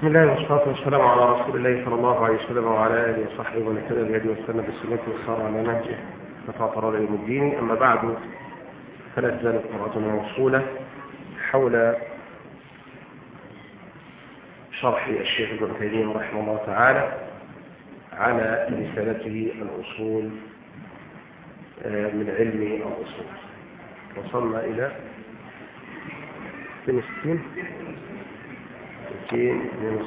بسم الله والصلاة والسلام على رسول الله صلى الله عليه وسلم وعلى آله وصحبه ومن اهتدى بهدي وسلم بالسنة والسار على نهجه فتعطر يوم الدين. أما بعد فلا تزال قراءتنا موصولة حول شرح الشيخ ابن تيمية رحمه الله تعالى على رسالته الأصول من علم الأصول. وصلنا إلى 62 262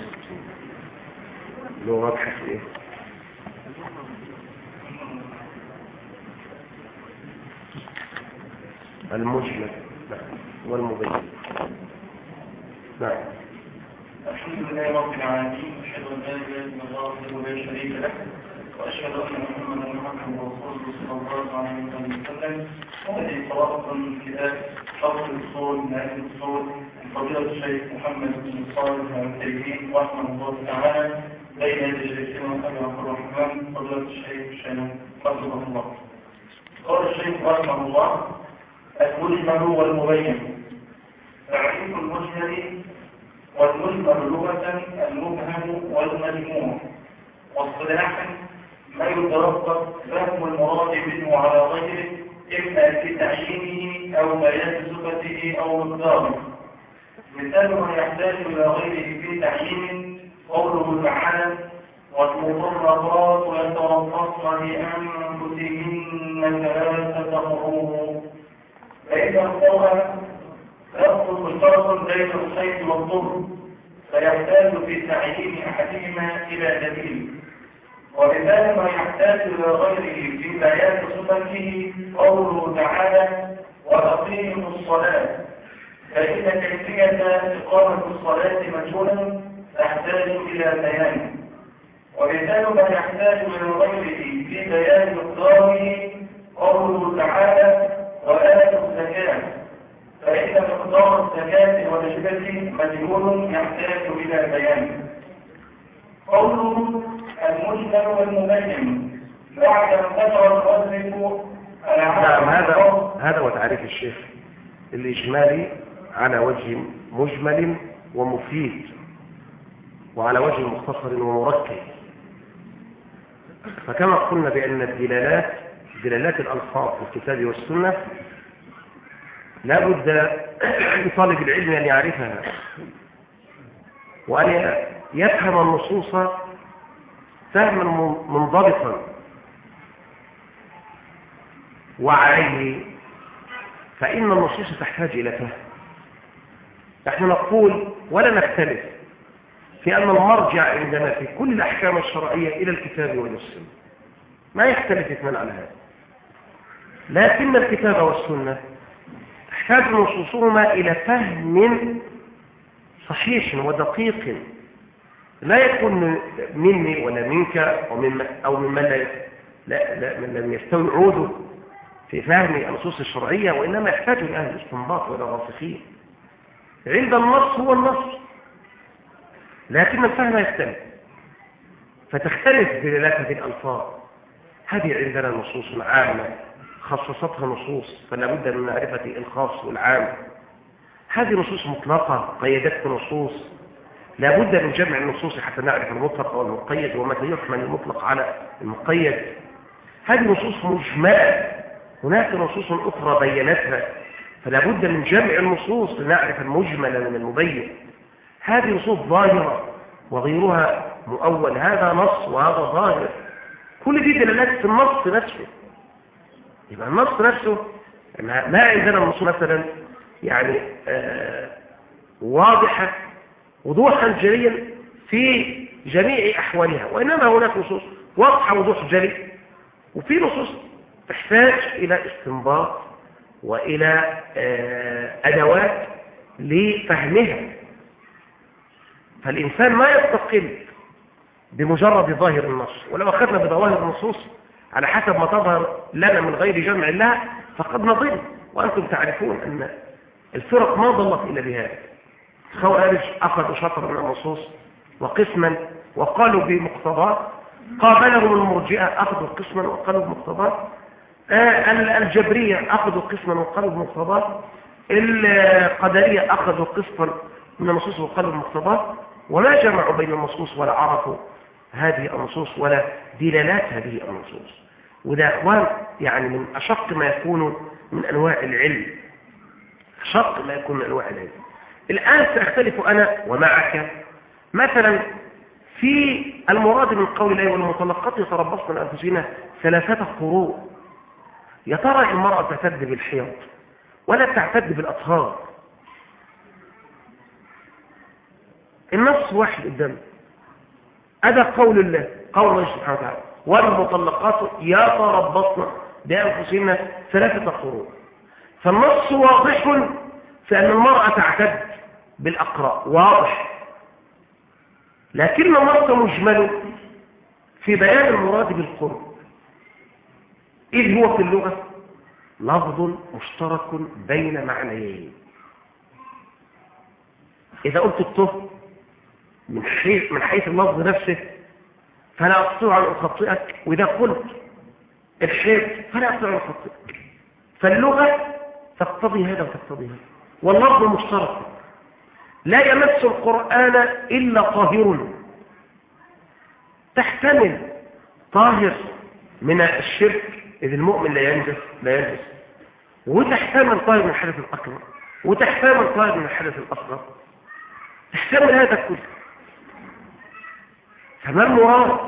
لغة حفظ المجمل. والمبين نعم. الحمد لله رب العالمين. أشهد أن لا إله إلا الله وحده لا شريك له. وأشهد أن محمدا عبده ورسوله صلى الله عليه وسلم. وهذه صلاة كتاب شرح الأصول من علم الأصول فضيلة الشيخ محمد بن صالح التيمين رحمه الله تعالى بين يدي شيخنا أبي عبد الرحمن فضيلة الشيخ الشيخ رحمه الله. قال الشيخ رحمه الله المجمل والمبين تعريف المجمل والمجمل لغة المبهم والمجموع واصطلاحا ما يترتب فهم المراد منه على غيره إما في تعيينه أو بيان صفته أو مقداره مثال ما يحتاج إلى غيره في تعيين قوله تعالى والمطلقات يتربصن بأنفسهن ثلاثة قروء فإذا اختار لفظ مشترك بين الصيد والضر فيحتاج في تعيين أحدهما إلى دليل. وبذلك ما يحتاج إلى غيره في بيان صفته قوله تعالى وأقيموا الصلاة فإن كيفية إقامة الصلاة مجهولا تحتاج إلى بيان. وبذلك ما يحتاج إلى غيره في بيان مقداره قوله تعالى وآتوا الزكاة فإن مقدار الزكاة ونسبته مجهول يحتاج إلى بيان. قوله المجمل والمبين بعد أن ذكر المؤلف نعم هذا هذا هو تعريف الشيخ الإجمالي على وجه مجمل ومفيد وعلى وجه مختصر ومركب فكما قلنا بأن الدلالات دلالات الألفاظ في الكتاب والسنة لا بد لطالب العلم أن يعرفها وأن يفهم النصوص فهما منضبطا وعليه فإن النصوص تحتاج إلى فهم. نحن نقول ولا نختلف في أن المرجع عندنا في كل الأحكام الشرعية إلى الكتاب والسنة. ما يختلف إثنان على هذا. لكن الكتاب والسنة تحتاج نصوصهما إلى فهم صحيح ودقيق. لا يكون مني ولا منك أو ممن, لا, من لم يستوي عوده في فهم النصوص الشرعية وإنما يحتاج إلى أهل الاستنباط وإلى الراسخين عند النص هو النص. لكن الفهم يختلف فتختلف دلالات هذه الألفاظ. هذه عندنا نصوص عامة خصصتها نصوص فلا بد من معرفة الخاص والعام. هذه نصوص مطلقة قيدتها نصوص. لا بد من جمع النصوص حتى نعرف المطلق والمقيد ومتى يحمل المطلق على المقيد. هذه نصوص مجملة. هناك نصوص أخرى بينتها. فلا بد من جمع النصوص لنعرف المجمل من المبين. هذه نصوص ظاهرة وغيرها مؤول. هذا نص وهذا ظاهر. كل دي دلالات في النص نفسه. يبقى النص نفسه ما عندنا النصوص مثلا يعني آه واضحة وضوحا جليا في جميع أحوالها. وإنما هناك نصوص واضحة وضوح جلي. وفي نصوص تحتاج إلى استنباط وإلى آه أدوات لفهمها. فالإنسان ما يستقل بمجرد ظاهر النص. ولو أخذنا بظواهر النصوص على حسب ما تظهر لنا من غير جمع لها فقد نضل وأنتم تعرفون أن الفرق ما ضلت إلا بهذا الخوارج أخذوا شطر من النصوص وقسما وقالوا بمقتضاه قابلهم المرجئة أخذوا قسما وقالوا بمقتضاه الجبرية أخذوا قسما وقالوا بمقتضاه القدرية أخذوا قسطا من النصوص وقالوا بمقتضاه وما جمعوا بين النصوص ولا عرفوا هذه النصوص ولا دلالات هذه النصوص. وده أخوان يعني من أشق ما يكون من أنواع العلم. أشق ما يكون من أنواع العلم. الآن سأختلف أنا ومعك. مثلا في المراد من قول الله والمطلقات يتربصن أنفسهن ثلاثة قروء. يا ترى المرأة تعتد بالحيض ولا تعتد بالأطهار؟ النص واحد قدامنا هذا قول الله قول الله سبحانه وتعالى والمطلقات يتربصن بأنفسهن ثلاثة قروء فالنص واضح في أن المرأة تعتد بالأقراء واضح. لكن النص مجمل في بيان المراد بالقرب. إذ هو في اللغة لفظ مشترك بين معنيين. إذا قلت الطهر من حيث, من حيث اللفظ نفسه فلا أستطيع أن أخطئك. وإذا قلت الحيث فلا أستطيع أن أخطئك. فاللغة تقتضي هذا وتقتضي هذا. واللفظ مشترك. لا يمس القرآن إلا طاهر. تحتمل طاهر من الشرك إذ المؤمن لا ينجس لا ينجس وتحتمل طاهر من الحدث الأكبر. وتحتمل طاهر من الحدث الأصغر. تحتمل هذا كله. فما المراد؟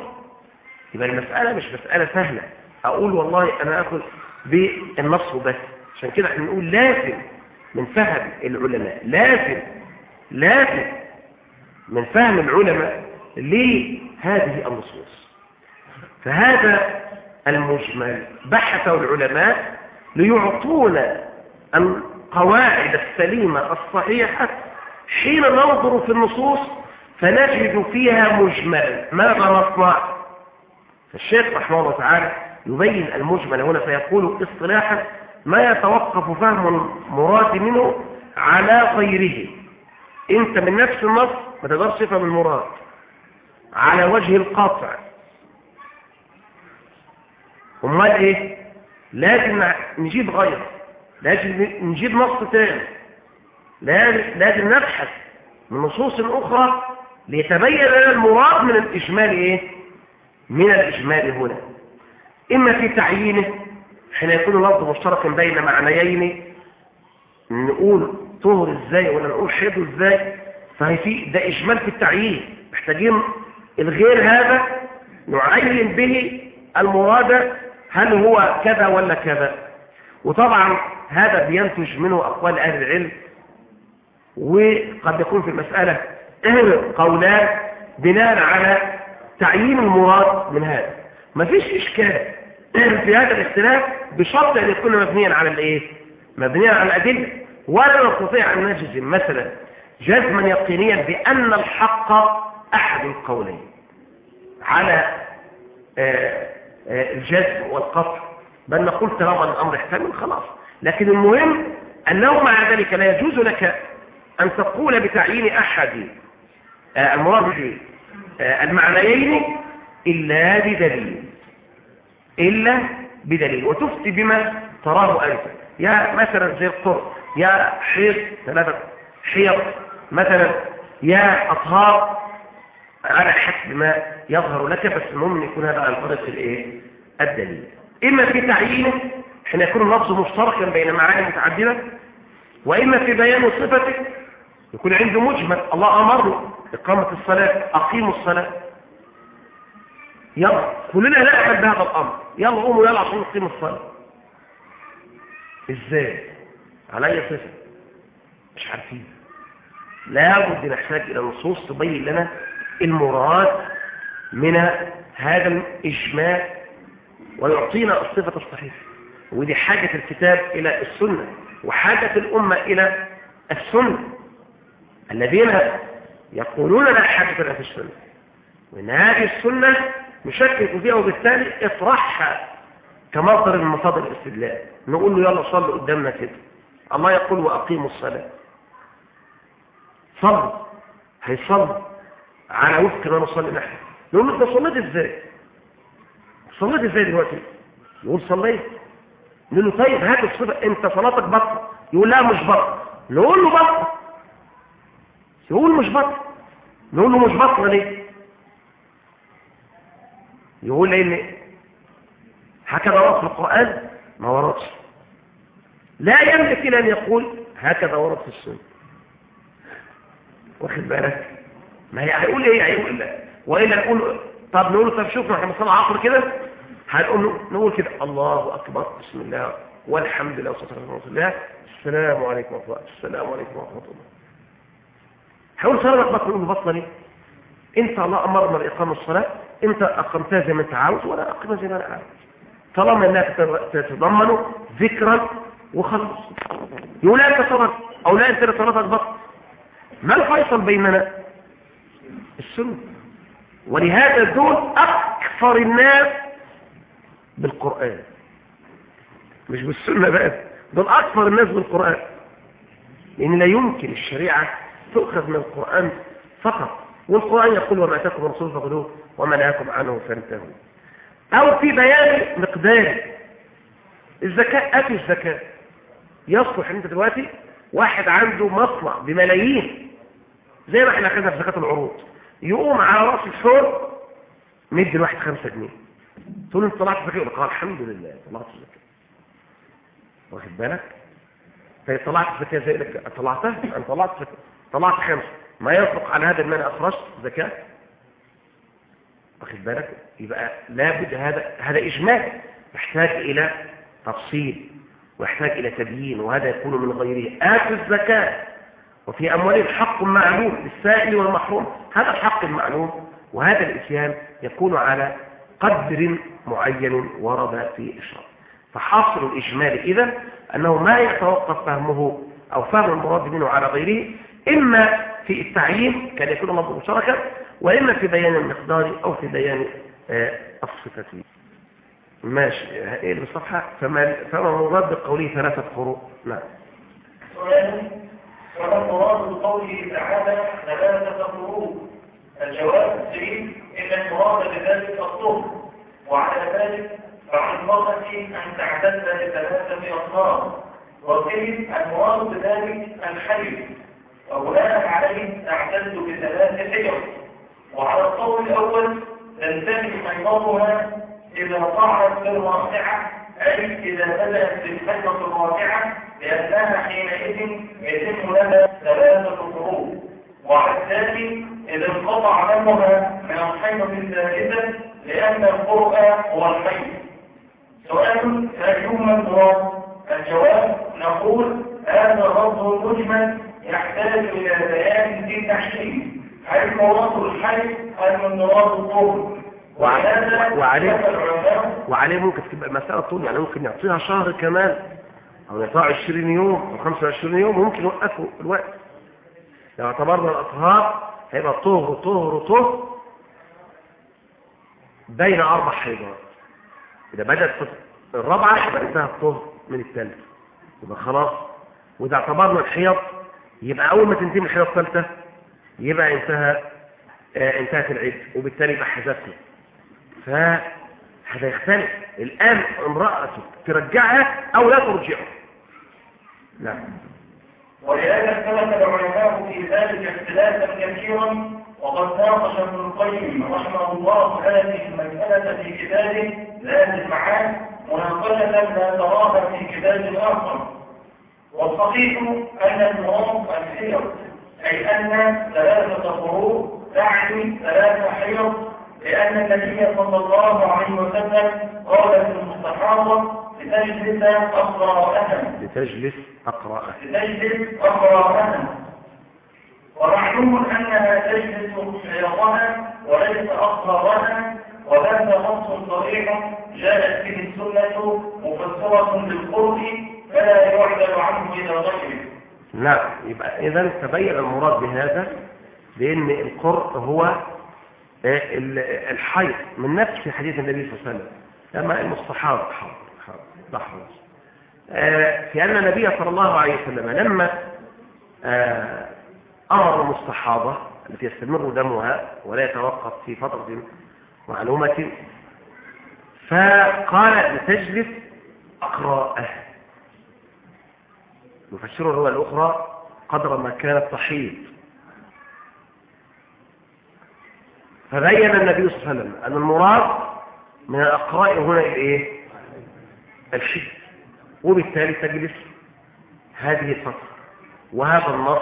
يبقى المسألة مش مسألة سهلة. أقول والله أنا أخذ بالنص وبس. عشان كده إحنا نقول لازم من فهم العلماء لازم لازم من فهم العلماء لهذه النصوص. فهذا المجمل. بحثه العلماء ليعطونا القواعد السليمة الصحيحة. حين ننظر في النصوص فنجد فيها مجملا ماذا نصنع؟ فالشيخ رحمه الله تعالى يبين المجمل هنا فيقول اصطلاحا ما يتوقف فهم المراد منه على غيره. انت من نفس النص ما تقدرش تفهم المراد. على وجه القطع. أمال إيه؟ لازم نجيب غير لازم نجيب نص تاني لازم نبحث من نصوص أخرى ليتبين لنا المراد من الإجمال إيه؟ من الإجمال هنا. إما في تعيينه حين يكون لفظ مشترك بين معنيين نقول طهر إزاي ولا نقول حيض إزاي فهي في ده إجمال في التعيين. محتاجين الغير هذا نعين به المراد هل هو كذا ولا كذا؟ وطبعا هذا بينتج منه أقوال أهل العلم وقد يكون في المسألة قولان بناء على تعيين المراد من هذا. مفيش إشكال في هذا الاختلاف بشرط أن يكون مبنيا على الإيه؟ مبنيا على الأدلة. ولا نستطيع أن نجزم مثلا جزما يقينيا بأن الحق أحد القولين على الجزم والقطع. بل نقول طالما الأمر يحتمل خلاص. لكن المهم أنه مع ذلك لا يجوز لك أن تقول بتعيين أحد المراد المعنيين إلا بدليل إلا بدليل. وتفتي بما تراه أنت. يا مثلا زي القرب يا حيض ثلاثة حيض مثلا يا أطهار على حسب ما يظهر لك بس المهم يكون هذا عن طريق الإيه؟ الدليل. إما في تعيينه حين يكون اللفظ مشتركا بين معاني متعددة وإما في بيان صفته يكون عنده مجمل. الله امره إقامة الصلاة أقيموا الصلاة. يلا كلنا نعمل بهذا الأمر. يلا قوموا يلا عشان نقيم الصلاة. إزاي؟ على أي صفة؟ مش عارفين. لابد نحتاج إلى نصوص تبين لنا المراد من هذا الإجماع ويعطينا الصفة الصحيحة. ودي حاجة الكتاب إلى السنة وحاجة الأمة إلى السنة. الذين يقولون لا حاجة لنا في السنة. وإن هذه السنة نشكك فيها وبالتالي اطرحها كمصدر من مصادر الاستدلال. نقول له يلا صلوا قدامنا كده. الله يقول وأقيموا الصلاة. صلوا. هيصلوا. على وفق ما نصلي نحن. نقول له انت صليت إزاي؟ صليت إزاي دلوقتي؟ يقول صليت. نقول له طيب هات الصفة أنت صلاتك بطل يقول لا مش بطل نقول له بطل يقول مش بطل نقول له مش بطلة ليه؟ يقول لي هكذا ورد في القرآن ما وردش لا يملك إلى أن يقول هكذا ورد في السنة. واخد بالك؟ ما هي هيقول إيه؟ هيقول لا. وإلا نقول طب نقول طب شوف إحنا بنصلي عصر كده هنقول نقول كده الله أكبر بسم الله والحمد لله والصلاة والسلام على رسول الله السلام عليكم ورحمة الله السلام عليكم ورحمة الله. هقول صلاة بطل نقول بطل ليه إنت الله أمرنا بإقامة الصلاة إنت أقمتها زي ما أنت عاوز وأنا اقيمها زي ما أنا عاوز. طالما انها تتضمن ذكرا وخلاص. يقول لا أنت صلاة أو لا أنت صلاتك بطل ما الفيصل بيننا؟ السنة. ولهذا دول أكثر الناس بالقرآن. مش بالسنة بس دول أكثر الناس بالقرآن. لأن لا يمكن الشريعة تؤخذ من القرآن فقط. والقرآن يقول وما أتاكم الرسول فخذوه وما نهاكم عنه فانتهوا. أو في بيان مقدار الزكاة أتي الزكاة. يصلح أنت دلوقتي واحد عنده مصنع بملايين زي ما إحنا خدنا في زكاة العروض. يقوم على رأس الحور مدي الواحد خمسة جنيه. تقول له انت طلعت زكاة يقول الحمد لله. طلعت زكاة واخد بالك؟ فطلعت زكاة زي لك. طلعتها؟ أنا طلعت زكاة طلعت خمسة. ما ينطق على هذا المال اخرجت زكاة؟ واخد بالك؟ يبقى لابد هذا هذا اجمال يحتاج إلى تفصيل ويحتاج إلى تبيين وهذا يكون من غيره آتوا الزكاة. وفي أموالهم حق معلوم للسائل والمحروم. هذا الحق المعلوم وهذا الإتيان يكون على قدر معين ورد في الشرع فحاصل الإجمال إذا أنه ما يتوقف فهمه أو فهم المراد منه على غيره إما في التعيين كان يكون الله مشاركة وإما في بيان المقدار أو في بيان الصفة. ماشي إيه بالصفحة فما فما مراد ثلاثة قروء؟ نعم. وما المراد بقوله تعالى ثلاثة قروء الجواب السليم إن المراد بذلك الطهر وعلى ذلك فعن المرأة أن تعتد لثلاثة أصنام وقيل المراد بذلك الحي وبناء عليه تعتد بثلاث حجر. وعلى القول الأول تنتهي حيضتها إذا طعنت في الواقعة أي إذا بدأت بالحجرة الواقعة لأنها حينئذ يتم لها ثلاثة قروء وعلى الثاني إذا انقطع دمها من الحيضة الثالثة لأن القرء هو الحيض سؤال فأيهما المراد؟ الجواب نقول هذا لفظ مجمل يحتاج إلى بيان في تحليل هل مراد الحيض أم المراد الطهر؟ وعليه وعليه ممكن تبقى مسألة طول يعني ممكن يعطيها شهر كمان أو يعطيها 20 يوم أو 25 يوم ممكن يوقفوا الوقت. لو اعتبرنا الأطهار هيبقى طهر طهر طهر بين أربع حيضات. إذا بدأت الرابعة يبقى انتهى الطهر من الثالث يبقى خلاص. وإذا اعتبرنا الحيض يبقى أول ما تنتهي من الحيض الثالثة يبقى انتهى آه انتهت العيد وبالتالي يبقى حذفنا. فهذا يختلف. الآن امرأته ترجعها أو لا ترجعه لا. ولهذا اختلف العلماء في ذلك اختلافا كثيرا وقد ناقش ابن القيم رحمه الله هذه المسألة في كتابه ذات المعاد مناقشة لا تراها في كتاب آخر. والصحيح أن المراد الحيض أي أن ثلاثة قروء تعني ثلاثة حيض لأن النبي صلى الله عليه وسلم قال في المستحاضة لتجلس أقراءها لتجلس أقراءها لتجلس أقراءها ومعلوم أنها تجلس حيضها وليس أقراءها وهذا نص صريح جاءت به السنة مفسرة بالقرب فلا يعدل عنه إلى غيره. لا يبقى إذا تبين المراد بهذا لأن القرء هو الحيض من نفس حديث النبي صلى الله عليه وسلم. لما المستحاض لحظة في أن النبي صلى الله عليه وسلم لما أمر المستحاضة التي يستمر دمها ولا يتوقف في فترة معلومة فقال لتجلس أقراءه يفسر الرواية الأخرى قدر ما كانت تحيض فبين النبي صلى الله عليه وسلم أن المراد من الأقراء هنا الإيه؟ الشد وبالتالي تجلس هذه الفترة. وهذا النص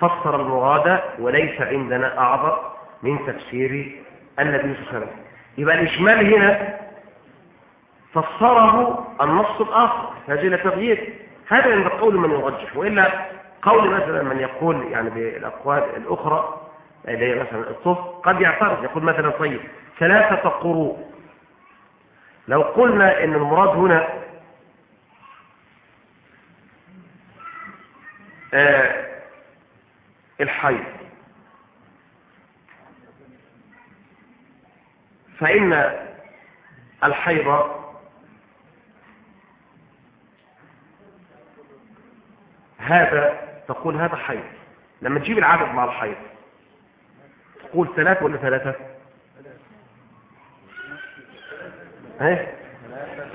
فسر المراد وليس عندنا أعظم من تفسير النبي صلى الله عليه وسلم. يبقى الإجمال هنا فسره النص الآخر. هذه تغيير. هذا من قول من يرجح. وإلا قول مثلا من يقول يعني بالأقوال الأخرى اللي هي مثلا الطف قد يعترض يقول مثلا طيب ثلاثة قروء. لو قلنا إن المراد هنا آه الحيض. فإن الحيض هذا تقول هذا حيض. لما تجيب العدد مع الحيض تقول ثلاثة ولا ثلاثة؟ إيه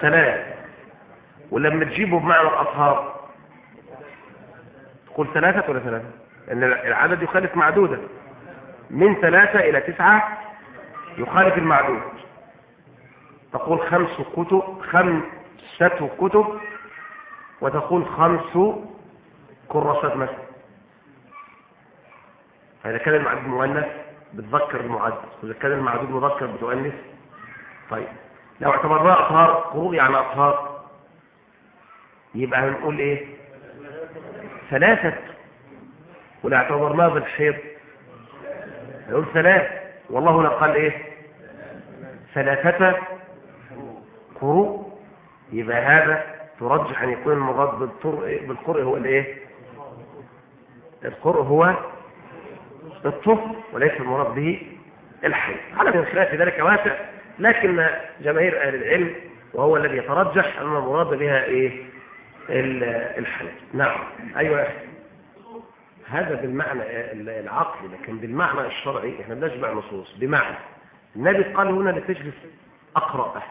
ثلاثة. ولما تجيبه بمعنى الأطهار تقول ثلاثة ولا ثلاثة؟ لأن العدد يخالف معدودة. من ثلاثة إلى تسعة يخالف المعدود. تقول خمس كتب خمسة كتب وتقول خمس كراسات مثلا. فإذا كان المعدود مؤنث بتذكر المعدد وإذا كان المعدود مذكر بتؤنث. طيب. لو اعتبرناه أطهار قروء يعني أطهار. يبقى هنقول إيه؟ ثلاثة. ولو اعتبرناه بالحيض. نقول ثلاث. والله هنا قال إيه؟ ثلاثة. قروء يبقى هذا ترجح أن يكون المراد بالقرء هو الإيه؟ القرء هو الطفل وليس المراد به الحي. على من خلاف ذلك واسع لكن جماهير أهل العلم وهو الذي يترجح أن المراد بها إيه؟ الحي. نعم. أيوه هذا بالمعنى العقلي لكن بالمعنى الشرعي إحنا بنجمع نصوص. بمعنى النبي قال هنا لتجلس أقرأ.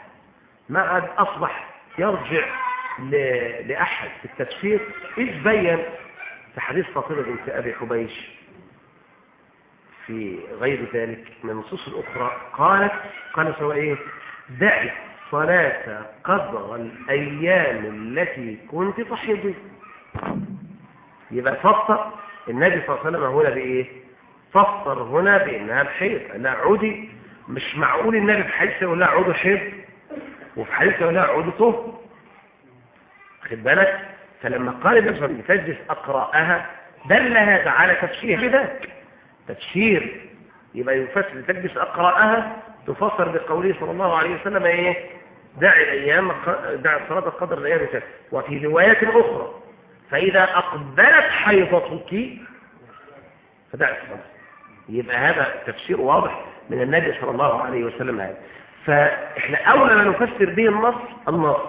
ما عاد أصبح يرجع لأحد في التفسير إذ بين في حديث فاطمة بنت أبي حبيش في غير ذلك من النصوص الأخرى قالت قال سواء إيه؟ دعي صلاة قدر الأيام التي كنت تحيض يبقى فسر النبي صلى الله عليه وسلم هنا بإيه؟ فسر هنا بأنها الحيض أنها عودي. مش معقول النبي في حديث يقول لها حيض؟ وفي حديث يقول لها عود طهر. خد بالك؟ فلما قال النبي صلى أقرأها دل هذا على تفسير ذلك تفسير. يبقى يفسر تجلس أقرأها تفسر بقوله صلى الله عليه وسلم إيه؟ دع الأيام دع الصلاة قدر الأيام الثلاث. وفي روايات أخرى فإذا أقبلت حيضتك فدع الصلاة. يبقى هذا تفسير واضح من النبي صلى الله عليه وسلم هذا. فإحنا أولى ما نفسر به النص النص.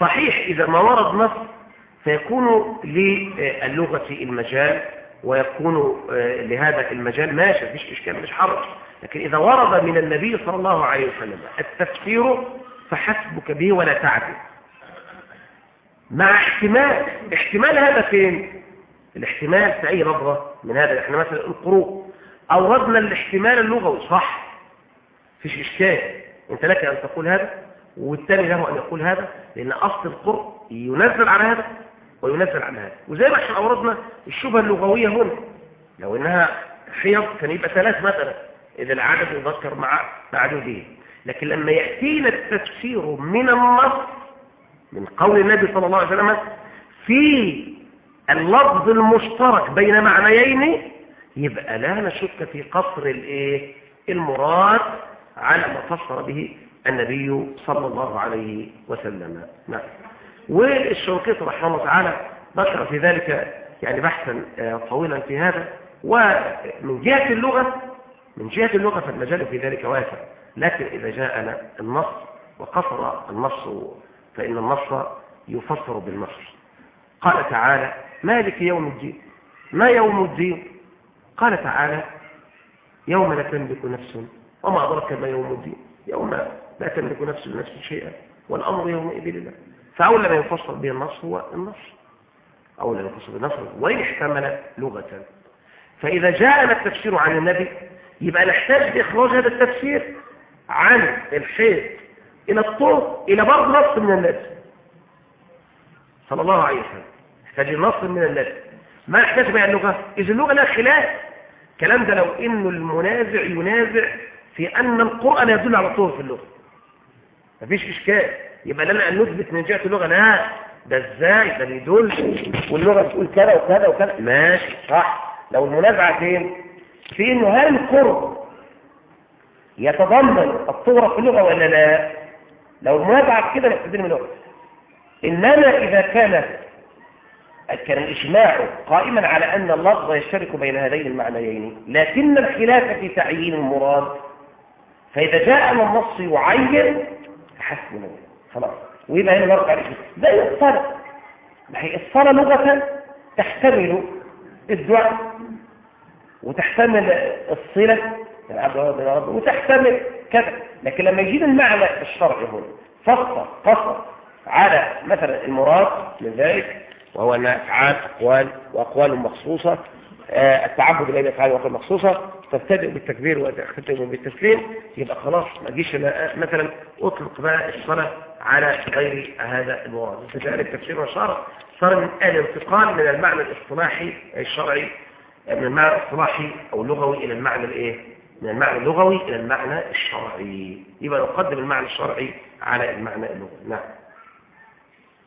صحيح إذا ما ورد نص فيكون للغة المجال. ويكون لهذا المجال ماشي مفيش إشكال مش حرج. لكن إذا ورد من النبي صلى الله عليه وسلم التفسير فحسبك به ولا تعدل. مع احتمال احتمال هذا فين؟ الاحتمال في أي نظرة من هذا؟ إحنا مثلا القروء أوردنا الاحتمال اللغوي صح. فيش إشكال. أنت لك أن تقول هذا والثاني له أن يقول هذا لأن أصل القرء ينزل على هذا. وينزل عن هذا. وزي ما إحنا أوردنا الشبهة اللغوية هنا لو إنها حيض كان يبقى ثلاث مثلا. إذا العدد يذكر مع معدوده لكن لما يأتينا التفسير من النص من قول النبي صلى الله عليه وسلم في اللفظ المشترك بين معنيين يبقى لا نشك في قصر الإيه؟ المراد على ما فسر به النبي صلى الله عليه وسلم. نعم. والشوكيط رحمه الله تعالى ذكر في ذلك يعني بحثا طويلا في هذا. ومن جهة اللغة من جهة اللغة فالمجال في ذلك واسع. لكن إذا جاءنا النص وقصر النص فإن النص يفسر بالنص. قال تعالى مالك يوم الدين؟ ما يوم الدين؟ قال تعالى يوم لا تملك نفس وما أدرك ما يوم الدين؟ يوم لا تملك نفس لنفس شيئا والأمر يومئذ لله. فأول ما يفسر به النص هو النص. أول ما يفسر بالنص وإن احتمل لغة. فإذا جاءنا التفسير عن النبي يبقى نحتاج لإخراج هذا التفسير عن الحيض إلى الطهر إلى برضه نص من الناس صلى الله عليه وسلم. نحتاج نص من الناس ما نحتاج بقى اللغة؟ إذا اللغة لها خلاف. الكلام ده لو إنه المنازع ينازع في أن القرآن يدل على الطهر في اللغة. مفيش إشكال. يبقى لنا أن نثبت من جهة اللغة لا ده إزاي؟ ده بيدل واللغة بتقول كذا وكذا وكذا. ماشي صح. لو المنازعة فين؟ في إنه هل القرب يتضمن الصورة في اللغة ولا لا؟ لو المنازعة كده نستدل من اللغة إنما إذا كان كان الإجماع قائما على أن اللفظ يشترك بين هذين المعنيين لكن الخلاف في تعيين المراد. فإذا جاء النص يعين حسبنا. خلاص. ويبقى هنا نرجع لشيء زي الصلاة. هي الصلاة لغة تحتمل الدعاء وتحتمل الصلة. العبد يا رب. وتحتمل كذا. لكن لما يجيب المعنى الشرعي هنا فصل قصر على مثلا المراد من ذلك وهو أن أفعال أقوال وأقوال مخصوصة آه، التعبد إلى أفعال وأقوال مخصوصة تبتدئ بالتكبير وتختم بالتسليم يبقى خلاص ما تجيش مثلا أطلق بقى الصلاة على غير هذا المراد فجاء التفسير وشرع صار من الانتقال من المعنى الاصطلاحي الشرعي من المعنى الاصطلاحي أو اللغوي إلى المعنى الإيه؟ من المعنى اللغوي إلى المعنى الشرعي. يبقى نقدم المعنى الشرعي على المعنى اللغوي. نعم.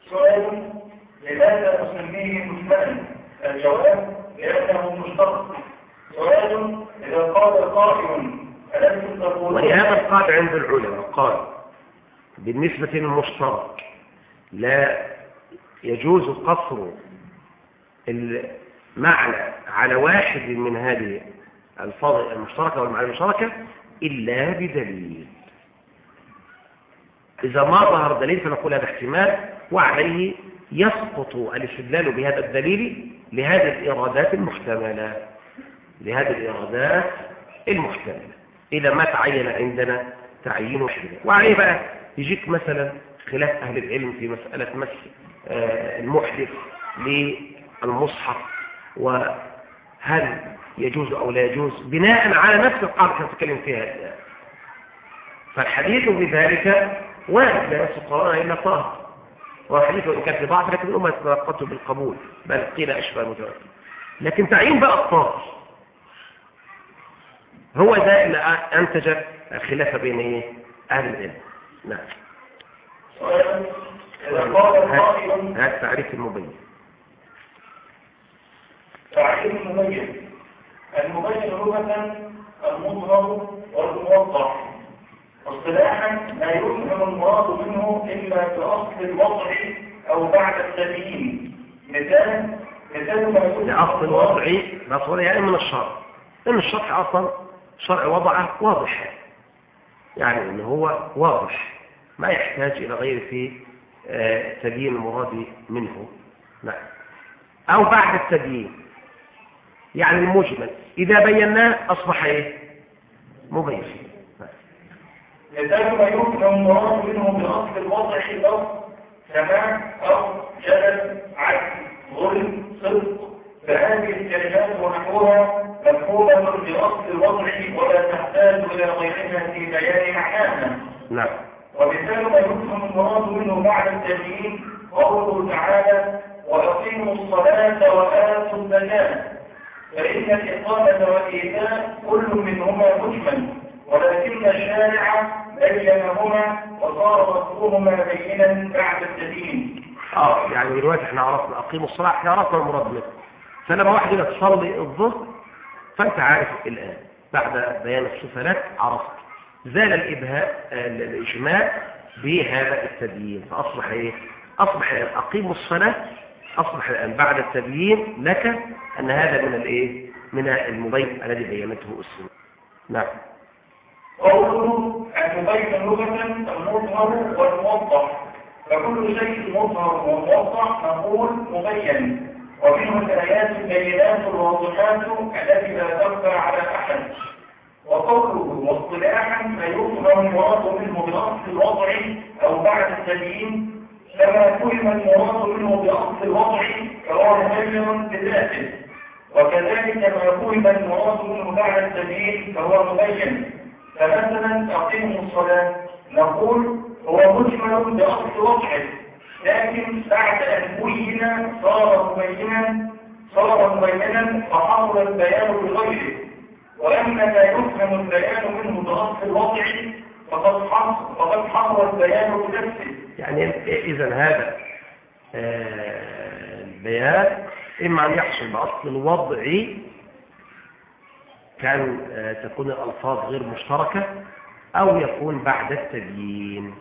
سؤال لماذا نسميه مجملا؟ الجواب لأنه مشترك سؤال إذا قال قائل ولهذا القاعدة عند العلماء قال بالنسبة للمشترك لا يجوز قصر المعنى على واحد من هذه الفاظ المشتركة والمعنى المشتركة إلا بدليل. إذا ما ظهر دليل فنقول هذا احتمال وعليه يسقط الاستدلال بهذا الدليل لهذه الإرادات المحتملة لهذه الإرادات المحتملة. إذا ما تعين عندنا تعيين وحده وعليه بقى يجيك مثلا خلاف أهل العلم في مسألة مس آه، المحدث للمصحف وهل يجوز أو لا يجوز بناء على نفس القاعدة اللي نتكلم فيها الآن. فالحديث بذلك وارد لا يسوق قرآن إلا طاهر. وحديث إن كان في ضعف لكن الأمة تلقته بالقبول بل قيل أشبه المتواتر. لكن تعيين بقى الطاهر. هو ده اللي أنتج الخلاف بين؟ أهل العلم. نعم. سؤال اذا قال قائل هذا تعريف المبين تعريف المبين المبين لغة المظهر والموضح. اصطلاحا لا يفهم المراد منه إلا بأصل الوضع أو بعد التبيين. مثال مثال ما يفهم لأصل وضعي بصورة يعني من الشرع. لأن الشرع أصلا شرع وضعه واضح. يعني إن هو واضح. ما يحتاج إلى غير في آه، تبيين المراد منه. نعم. أو بعد التبيين. يعني المجمل. إذا بيناه أصبح إيه؟ مبين. مثال ما يمكن المراد منه بأصل الوضع أو سماع أو جلل عدل ظلم صدق. فهذه الكلمات ونحوها مفهومة بأصل الوضع ولا تحتاج إلى غيرها في بيان معناها. نعم. ومثال ما يفهم المراد منه بعد التدين قوله تعالى وأقيموا الصلاة وآتوا الزكاة. فإن الإقامة والإيتاء كل منهما مجمل ولكن الشارع بينهما وصار مفهومهما بينا بعد التدين آه يعني دلوقتي إحنا عرفنا أقيموا الصلاة إحنا عرفنا المراد منه. فلما واحد يقول لك صلي الظهر فأنت عارف الآن بعد بيان الصفة لك عرفت. زال الإبهاء آه، الإجماع بهذا التبيين. فأصبح إيه؟ أصبح الان أقيموا الصلاة أصبح الآن بعد التبيين لك أن هذا من الإيه؟ من المبين الذي بينته السنة نعم. قوله المبين لغة المظهر والموضح. فكل شيء مظهر وموضح نقول مبين. ومنه الآيات البينات الواضحات التي لا تخفى على أحد. وقوله واصطلاحا ما يفهم المراد منه بأصل الوضع أو بعد التبيين كما فهم المراد منه بأصل الوضع فهو مبين بذاته. وكذلك ما فهم المراد منه بعد التبيين فهو مبين. فمثلا أقيموا الصلاة. نقول هو مجمل بأصل وضعه لكن بعد أن بين صار مبينا صار مبينا فحصل البيان بغيره. وأما ما يفهم البيان منه بأصل الوضع فقد حصل فقد البيان بنفسه. يعني إذا هذا آه، البيان إما أن يحصل بأصل الوضع كان آه، تكون الألفاظ غير مشتركة أو يكون بعد التبيين.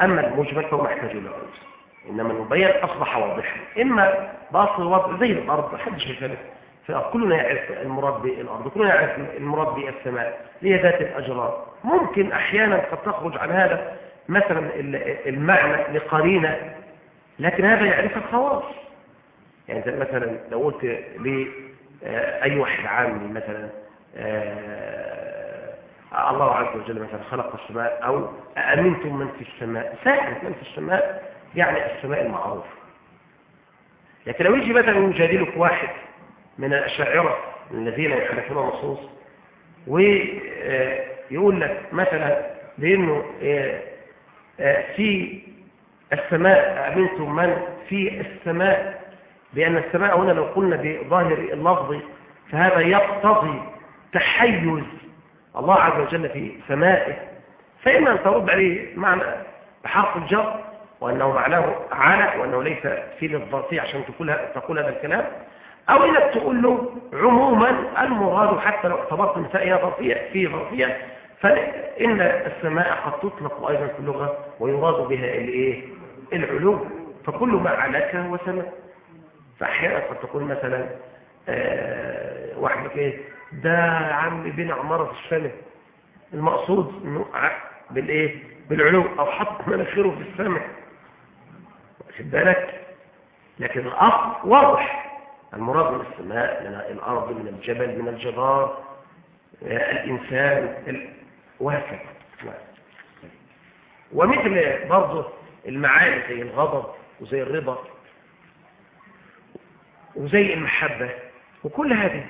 أما المجمل فهو محتاج إلى أنس إنما المبين أصبح واضحا. إما بأصل الوضع زي الأرض حدش يختلف فكلنا يعرف المراد بالأرض كلنا يعرف المراد بالسماء هي ذات الأجرار ممكن أحيانا قد تخرج عن هذا مثلا المعنى لقرينة لكن هذا يعرف الخواص. يعني مثلا لو قلت لأي واحد عامي مثلا آه، الله عز وجل مثلا خلق السماء أو أأمنتم من في السماء؟ ساعد من في السماء يعني السماء المعروف. لكن لو يجي مثلا يجادلك واحد من الأشاعرة الذين يخالفون النصوص ويقول لك مثلا بأنه آه، آه، في السماء أمنتم من في السماء؟ بأن السماء هنا لو قلنا بظاهر اللفظ فهذا يقتضي تحيز الله عز وجل في سمائه. فإما أن ترد عليه معنى بحرف الجر وأنه معناه على وأنه ليس في للظرفية عشان تقول هذا الكلام أو إنك تقول له عموما المراد حتى لو اعتبرت نسائها ظرفية في ظرفية فإن السماء قد تطلق أيضا في اللغة ويراد بها الإيه؟ العلو. فكل ما علاك هو سماء. فأحيانا قد تقول مثلا آه واحد إيه؟ ده عم بين عمارة في السماء المقصود إنه بالإيه؟ بالعلو. أو حط مناخيره في السماء. واخد بالك؟ لكن الأصل واضح. المراد من السماء من الأرض من الجبل من الجدار الإنسان وهكذا ومثل برضه المعاني زي الغضب وزي الرضا وزي المحبة وكل هذه.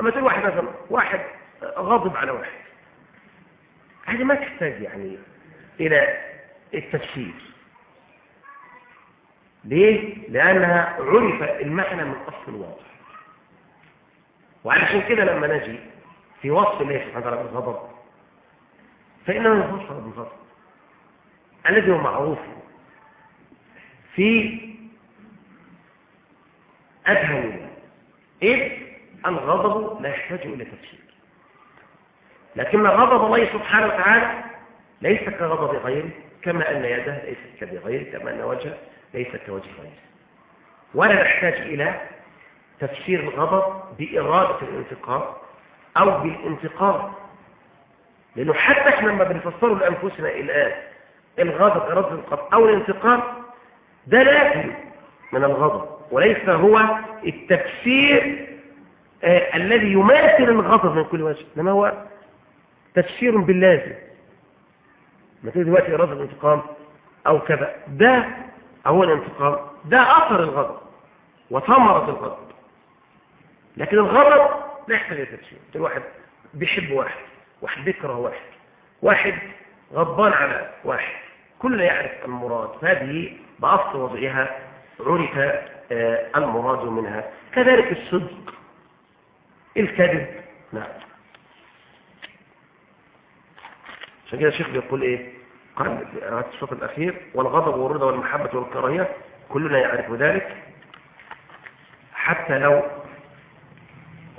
أما تقول واحد مثلا واحد غضب على واحد. هذه ما تحتاج يعني إلى التفسير. ليه؟ لأنها عرف المعنى من أصل الواضح وعلشان كده لما نجي في وصف الله سبحانه وتعالى بالغضب فإنه يفسر بالغضب الذي هو معروف في أذهن إذ الغضب لا يحتاج إلى تفسير. لكن غضب الله سبحانه وتعالى ليس كغضب غيره كما أن يده ليست كبغيره كما أن وجهه ليس كوجه غيره. ولا نحتاج إلى تفسير الغضب بإرادة الانتقام أو بالانتقام. لأنه حتى إحنا لما بنفسره لأنفسنا الآن الغضب إرادة الانتقام أو الانتقام ده لازم من الغضب وليس هو التفسير آه الذي يماثل الغضب من كل وجه إنما هو تفسير باللازم. ما تقول دلوقتي إرادة الانتقام أو كذا. ده هو الانتقام ده أثر الغضب وثمرة الغضب. لكن الغضب لا يحتاج إلى تفسير. الواحد بيحب واحد واحد بيكره واحد واحد غضبان على واحد. كل يعرف المراد. فهذه بأصل وضعها عرف آه، المراد منها. كذلك الصدق الكذب. نعم. عشان كده الشيخ بيقول إيه؟ قال الشوط الأخير والغضب والرضا والمحبة والكراهية كلنا يعرف ذلك. حتى لو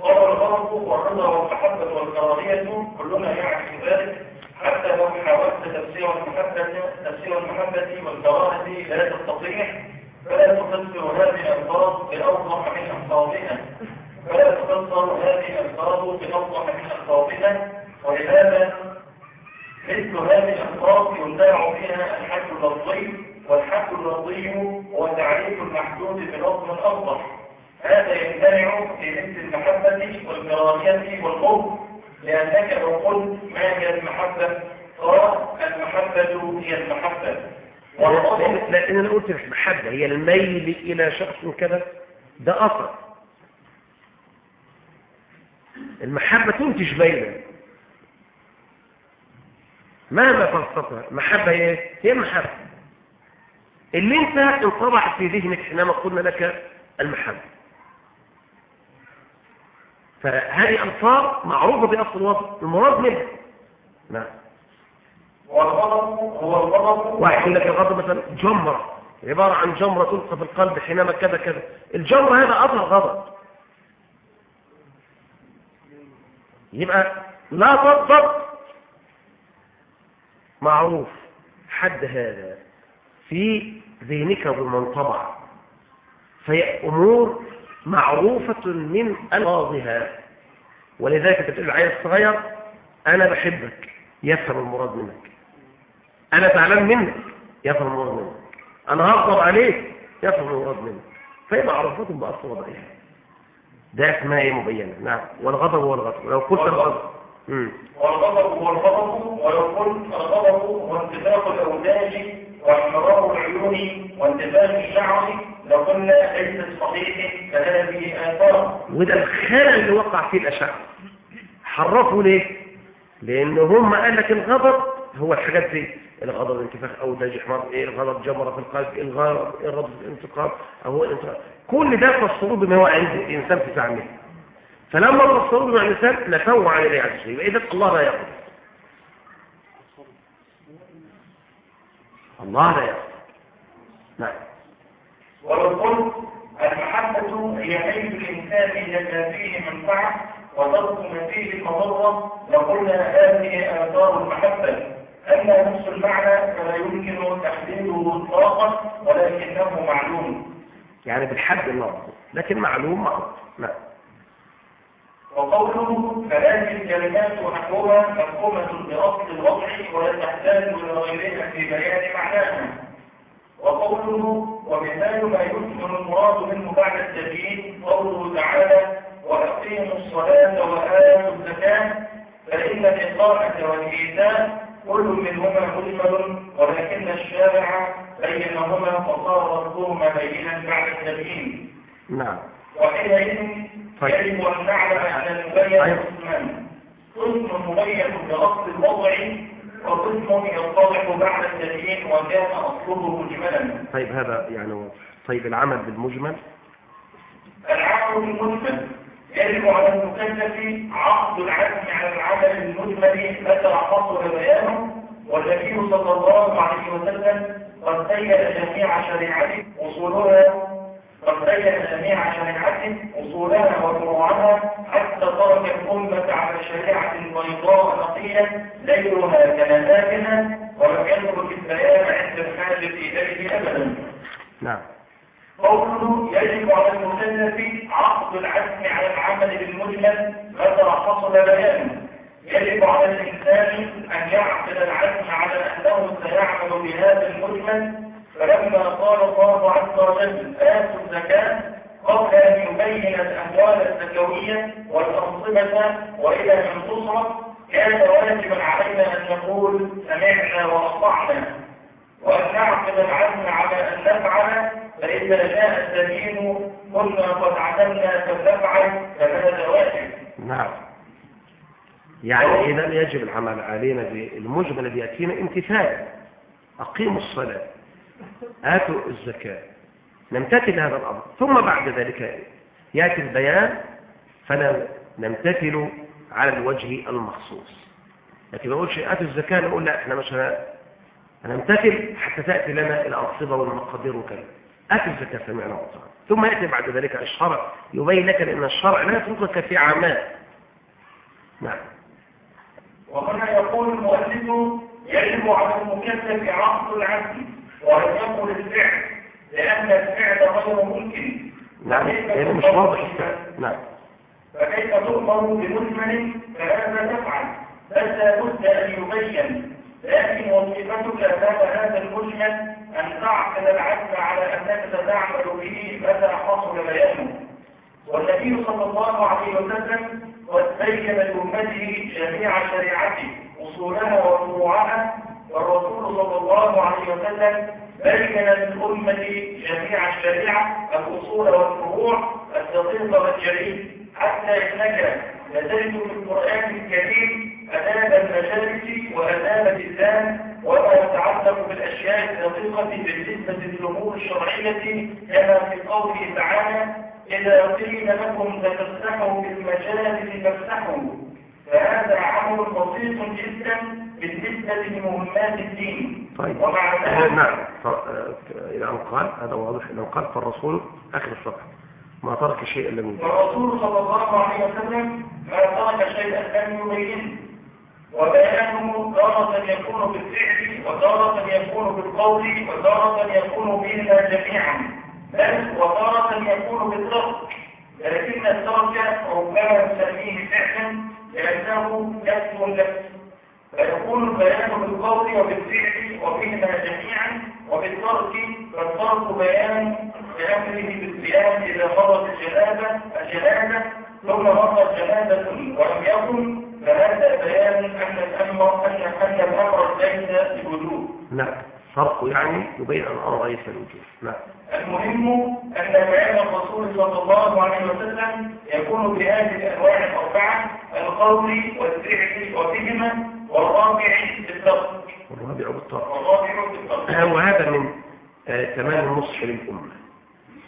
قال الغضب والرضا والمحبة والكراهية كلنا يعرف ذلك. حتى لو حاولت تفسير المحبة والكراهة لا تستطيع. فلا تفسر هذه الألفاظ بأوضح من ألفاظها فلا تفسر هذه الألفاظ بأوضح من ألفاظها ولهذا مثل هذه الأخطاء يندرع فيها الحد اللفظي والحد اللفظي هو تعريف المحدود بلفظ أوضح هذا يندرع في مثل المحبة والكراهية والحب لأنك لو قلت ما هي المحبة المحبة هي المحبة. لأن أنا قلت المحبة هي الميل إلى شخص كذا. ده أثر المحبة تنتج بينا مهما فلسفة المحبة هي هي المحبة اللي أنت انطبع في ذهنك حينما قلنا لك المحبة. فهذه ألفاظ معروفة بأصل الوضع المراد منها. نعم. والغضب هو الغضب واحد يقول لك الغضب مثلا جمرة. عبارة عن جمرة تلقى في القلب حينما كذا كذا. الجمرة هذا أثر غضب. يبقى لا تغضب معروف حد هذا في ذهنك بالمنطبع. فهي أمور معروفة من ألفاظها. ولذلك تقول العيل الصغير أنا بحبك يفهم المراد منك. أنا زعلان منك يفهم المراد منك. أنا هغضب عليك يفهم المراد منك. فهي معروفة بأصل وضعها. ده اسمها إيه مبينة؟ نعم. والغضب هو الغضب لو قلت الغضب. والغضب هو الغضب قلت الغضب هو انتفاق الأوداج واحمرار العيون وانتفاخ الشعر لقلنا ليس الصحيح كهذه آثار. وده الخلل اللي وقع فيه الأشاعرة حرفوا ليه؟ لأن هم قال لك الغضب هو الحاجات دي. الغضب انتفاخ داج احمر إيه؟ الغضب جمرة في القلب الغضب الغضب الانتقام هو الانتقام. كل ده فسروه بما هو عند الإنسان في زعمه. فلما فسروه عند الإنسان نفوا عن الله عز وجل إذا الله لا يقضي الله لا يقضي نعم. ولو قلت المحبة هي حيث الإنسان لما فيه منفعة وترك ما فيه مضرة لقلنا هذه آثار المحبة. أما نفس المعنى فلا يمكن تحديده إطلاقا ولكنه معلوم. يعني بالحد اللفظ لكن معلوم معروف نعم. وقوله فهذه الكلمات نحوها مفهومة بأصل الوضع ولا تحتاج إلى غيرها في بيان معناها وقوله ومثال ما يسمن المراد منه بعد التبيين قوله تعالى وأقيموا الصلاة وآتوا الزكاة فإن الإقامة والإيتاء كل منهما مجمل ولكن الشارع بينهما فصار ربهما بينا بعد التبيين نعم وحينئذ. يجب أن نعلم أن المبين أيوة. قسمان قسم مبين بأصل الوضع وقسم يتضح بعد التبيين وكان أصله مجملا. طيب هذا يعني واضح طيب العمل بالمجمل؟ العمل المجمل يجب على المكلف عقد العزم على العمل المجمل متى حصل بيانه والنبي صلى الله عليه وسلم قد بين جميع شريعته اصولها قد بين جميع شريعته اصولها وفروعها حتى ترك الأمة على شريعة بيضاء نقيه ليلها كنهارها ولم يترك البيان عند الحاجة إليه ابدا. نعم. قوله يجب على المكلف عقد العزم على العمل بالمجمل متى حصل بيانه. يجب على الإنسان أن يعقد العزم على أنه سيعمل بهذا المجمل فلما قال الله عز وجل آتوا الزكاة قبل أن يبين الأموال الزكوية والأنصبة وإلى من تصرف كان واجبا علينا أن نقول سمعنا وأطعنا. وأن نعقد العزم على أن نفعل فإذا جاء الدليل كنا قد عزمنا فلنفعل فهذا واجب. نعم. يعني إذا يجب العمل علينا بالمجمل الذي يأتينا امتثال أقيموا الصلاة. آتوا الزكاة. نمتثل هذا الأمر. ثم بعد ذلك يأتي البيان فلا نمتثل على الوجه المخصوص. لكن ما أقولش آتوا الزكاة نقول لا إحنا مش هن- هنمتثل حتى تأتي لنا الأنصبة والمقادير وكذا. آتوا الزكاة سمعنا وطاعنا ثم يأتي بعد ذلك الشرع. يبين لك أن الشرع لا يتركك في عامات نعم. وهنا يقول المؤلف يجب على المكلف عقد العزم ولم يقل الفعل لأن الفعل غير ممكن. نعم فكيف يعني مش واضح. نعم فكيف تؤمر بمجمل فهذا تفعل. بل لابد أن يبين. لكن وظيفتك أمام هذا المجمل أن تعقد العزم على أنك ستعمل به متى حصل بيانه. والنبي صلى الله عليه وسلم قد بين لأمته جميع شريعته أصولها وفروعها والرسول صلى الله عليه وسلم بين للأمة جميع الشريعة الأصول والفروع الدقيق والجليل. حتى إنك نجد في القرآن الكريم أداب المجالس وأداب اللسان وما يتعلق بالأشياء الدقيقة بالنسبة للأمور الشرعية كما في قوله تعالى إذا قيل لكم تفسحوا في المجالس فافسحوا فهذا عمل بسيط جدا بالنسبة لمهمات الدين. طيب. ومع آه، ذلك نعم. آه، إلى أن قال هذا واضح. إلى أن قال فالرسول آخر الصفحة ما ترك شيئا لم يبين والرسول صلى الله عليه وسلم ما ترك شيئا لم يبينه وبيانه تارة يكون بالفعل وتارة يكون بالقول وتارة يكون بهما جميعا. بل وتارة يكون بالترك. لكن الترك ربما نسميه فعلا لأنه يكتب اللبس فيكون البيان بالقول وبالفعل وبهما جميعا وبالترك فالترك بيان بأمره بالصيام إذا مرت الجنابة الجنابة ثم مرت جنابة ولم يكن فهذا بيان أن الأمر أن أن الأمر ليس بوجوب. نعم. فرق يعني يبين أن الأمر ليس الوجود نعم. المهم أن بيان الرسول صلى الله عليه وسلم يكون بهذه الأنواع الأربعة القول والفعل وبهما والرابع بالترك والرابع بالترك وهذا من آه، تمام النصح للأمة.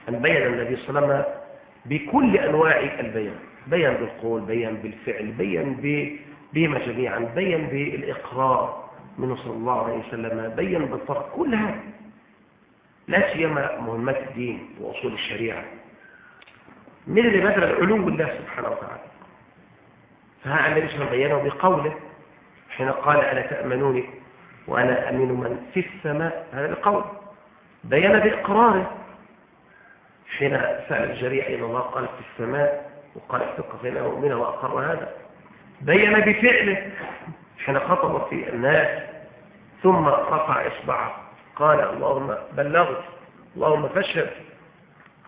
أن بين النبي صلى الله عليه وسلم بكل أنواع البيان بيان بالقول بيان بالفعل بيان ب- بهما جميعا بيان بالإقرار منه صلى الله عليه وسلم بيان بالترك كل هذا لا سيما مهمات الدين وأصول الشريعة. من اللي بدل العلو بالله سبحانه وتعالى. فها النبي صلى الله عليه وسلم بيانه بقوله حين قال ألا تأمنوني وأنا أمين من في السماء؟ هذا القول. بيان بإقراره. حين سأل الجريء إلى الله قال في السماء وقال اتق فإنه مؤمنة وأقر هذا. بين بفعله. حين خطب في الناس ثم رفع إصبعه قال اللهم بلغت اللهم فشل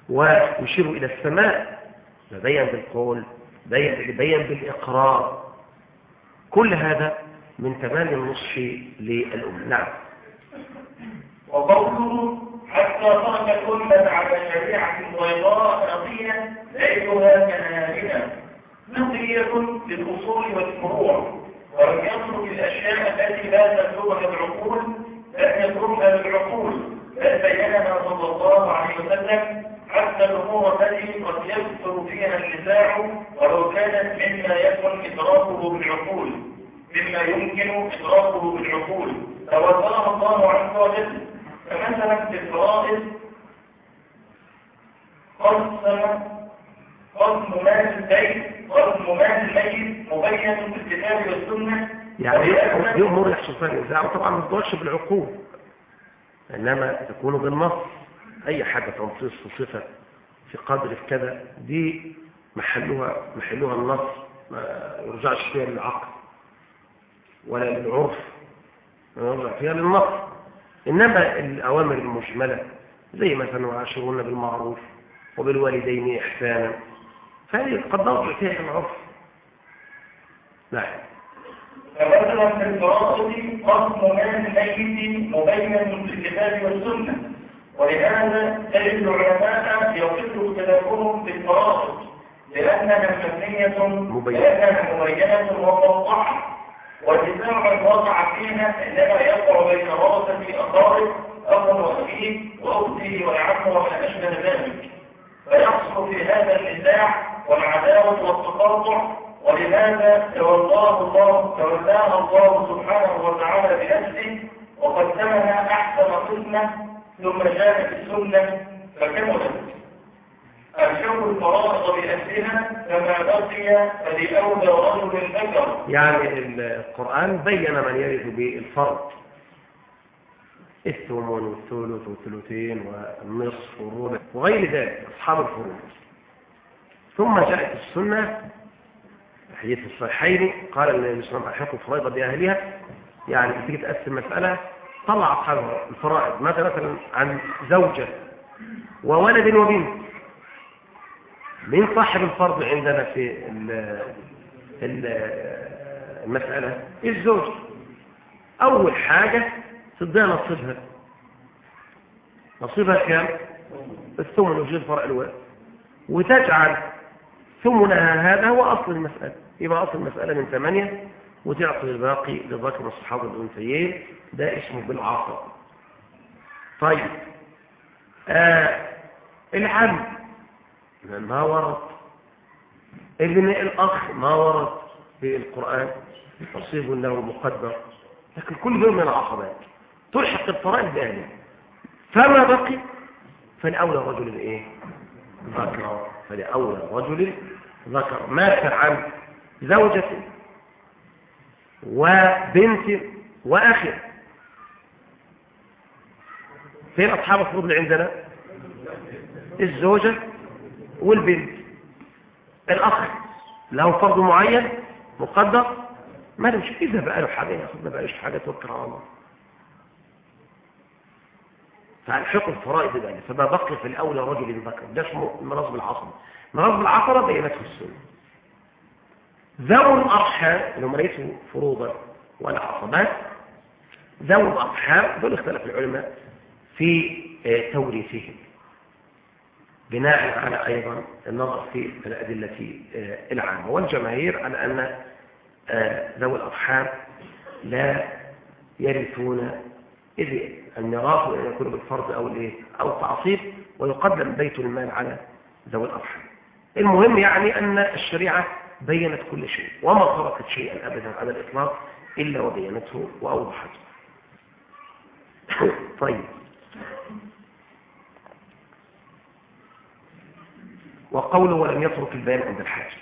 ويشير إلى السماء. فبين بالقول بين بين بالإقرار. كل هذا من تمام النصح للأمة نعم. وقوله حتى ترك الأمة على شريعة بيضاء نقية ليلها كنهارها نقية للأصول والفروع. ولم يترك الأشياء التي لا تبلغها العقول لم يتركها للعقول بل بينها صلى الله عليه وسلم. حتى الأمور التي قد يكثر فيها النزاع ولو كانت مما يكن إدراكه بالعقول. مما يمكن إدراكه بالعقول. توزنها الله عز وجل فمثلا في الفرائض قسم قسم مال البيت قسم مال الميت مبين في الكتاب والسنة. يعني دي أمور يحصل فيها الإنزاع وطبعا ما تدورش بالعقول. إنما تكون بالنص. أي حاجة تنصيص في صفة في قدر في كذا دي محلها محلها النص ما يرجعش فيها للعقل. ولا للعرف يرجع فيها للنص إنما الأوامر المجملة زي مثلا وعاشرون بالمعروف وبالوالدين إحسانا. فهذه قد نرجع فيها للعرف نعم. فمثلا في الفرائض قسم مال الميت مبين في الكتاب والسنة. ولهذا تجد العلماء يقل اختلافهم في الفرائض لأنها مبنية مبينة. لأنها مبينة وموضحة. والنزاع من وقع فيها إنما يقع بين ورثة أقارب أخ وأخيه وأخته والعم وما أشبه ذلك. فيحصل في هذا النزاع والعداوة والتقاطع ولهذا تولاه الله تولاها الله سبحانه وتعالى بنفسه وقدمها أحسن قسمة ثم جاءت السنة فكملت. الفرائض بأهلها بقي رجل يعني القرآن بين من يرث بالفرض. الثمن والثلث والثلثين والنصف والربع وغير ذلك أصحاب الفروض. ثم جاءت السنة حديث الصحيحين قال النبي صلى الله عليه وسلم فريضة بأهلها. يعني تيجي تقسم مسألة طلع أصحاب الفرائض مثلا عن زوجة وولد وبنت. مين صاحب الفرض عندنا في ال- ال- المسألة؟ الزوج. أول حاجة تديها نصيبها. نصيبها كام؟ الثمن وجود فرع الوالد وتجعل ثم نهى هذا هو أصل المسألة. يبقى أصل المسألة من ثمانية وتعطي الباقي لذكر الصحابة الأنثيين. ده اسمه بالعصر. طيب. آه ما ورد. ابن الأخ ما ورد في القرآن نصيب له مقدر. لكن كل دول من العصبات تلحق الفرائض بأهله. فما بقي؟ فالأولى رجل إيه؟ ذكر. فلأولى رجل ذكر. مات عن زوجة وبنت وأخ. فين أصحاب الفروض اللي عندنا؟ الزوجة. والبنت. الأخ له فرض معين مقدر؟ ما مش إذا بقى له حاجة ياخد بقاش حاجة توكل على الله فالحق الفرائض بقى فما بقي في الأولى رجل ذكر ده اسمه مرض بالعصر مرض بالعصر بينته السنة. ذو الأرحام اللي هم ليسوا فروضا ولا عصبات ذو الأرحام دول اختلف العلماء في توريثهم. بناء على أيضا النظر في الأدلة العامة. والجماهير على أن ذوي الأرحام لا يرثون إذ الميراث أن يكون بالفرض أو الإيه أو التعصيب ويقدم بيت المال على ذوي الأرحام المهم يعني أن الشريعة بينت كل شيء وما تركت شيئا أبدا على الإطلاق إلا وبينته وأوضحته. طيب. وقوله ولم يترك البيان عند الحاجة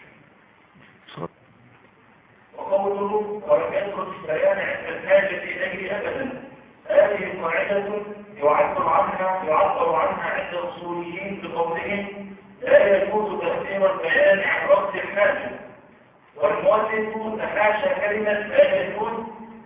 وقوله ولم يترك البيان عند الحاجة إليه أبدا هذه قاعدة يعبر عنها يعبر عنها عند الأصوليين بقولهم لا يجوز تأثير البيان عن وقت الحاجة والمؤلف تحاشى كلمة لا يجوز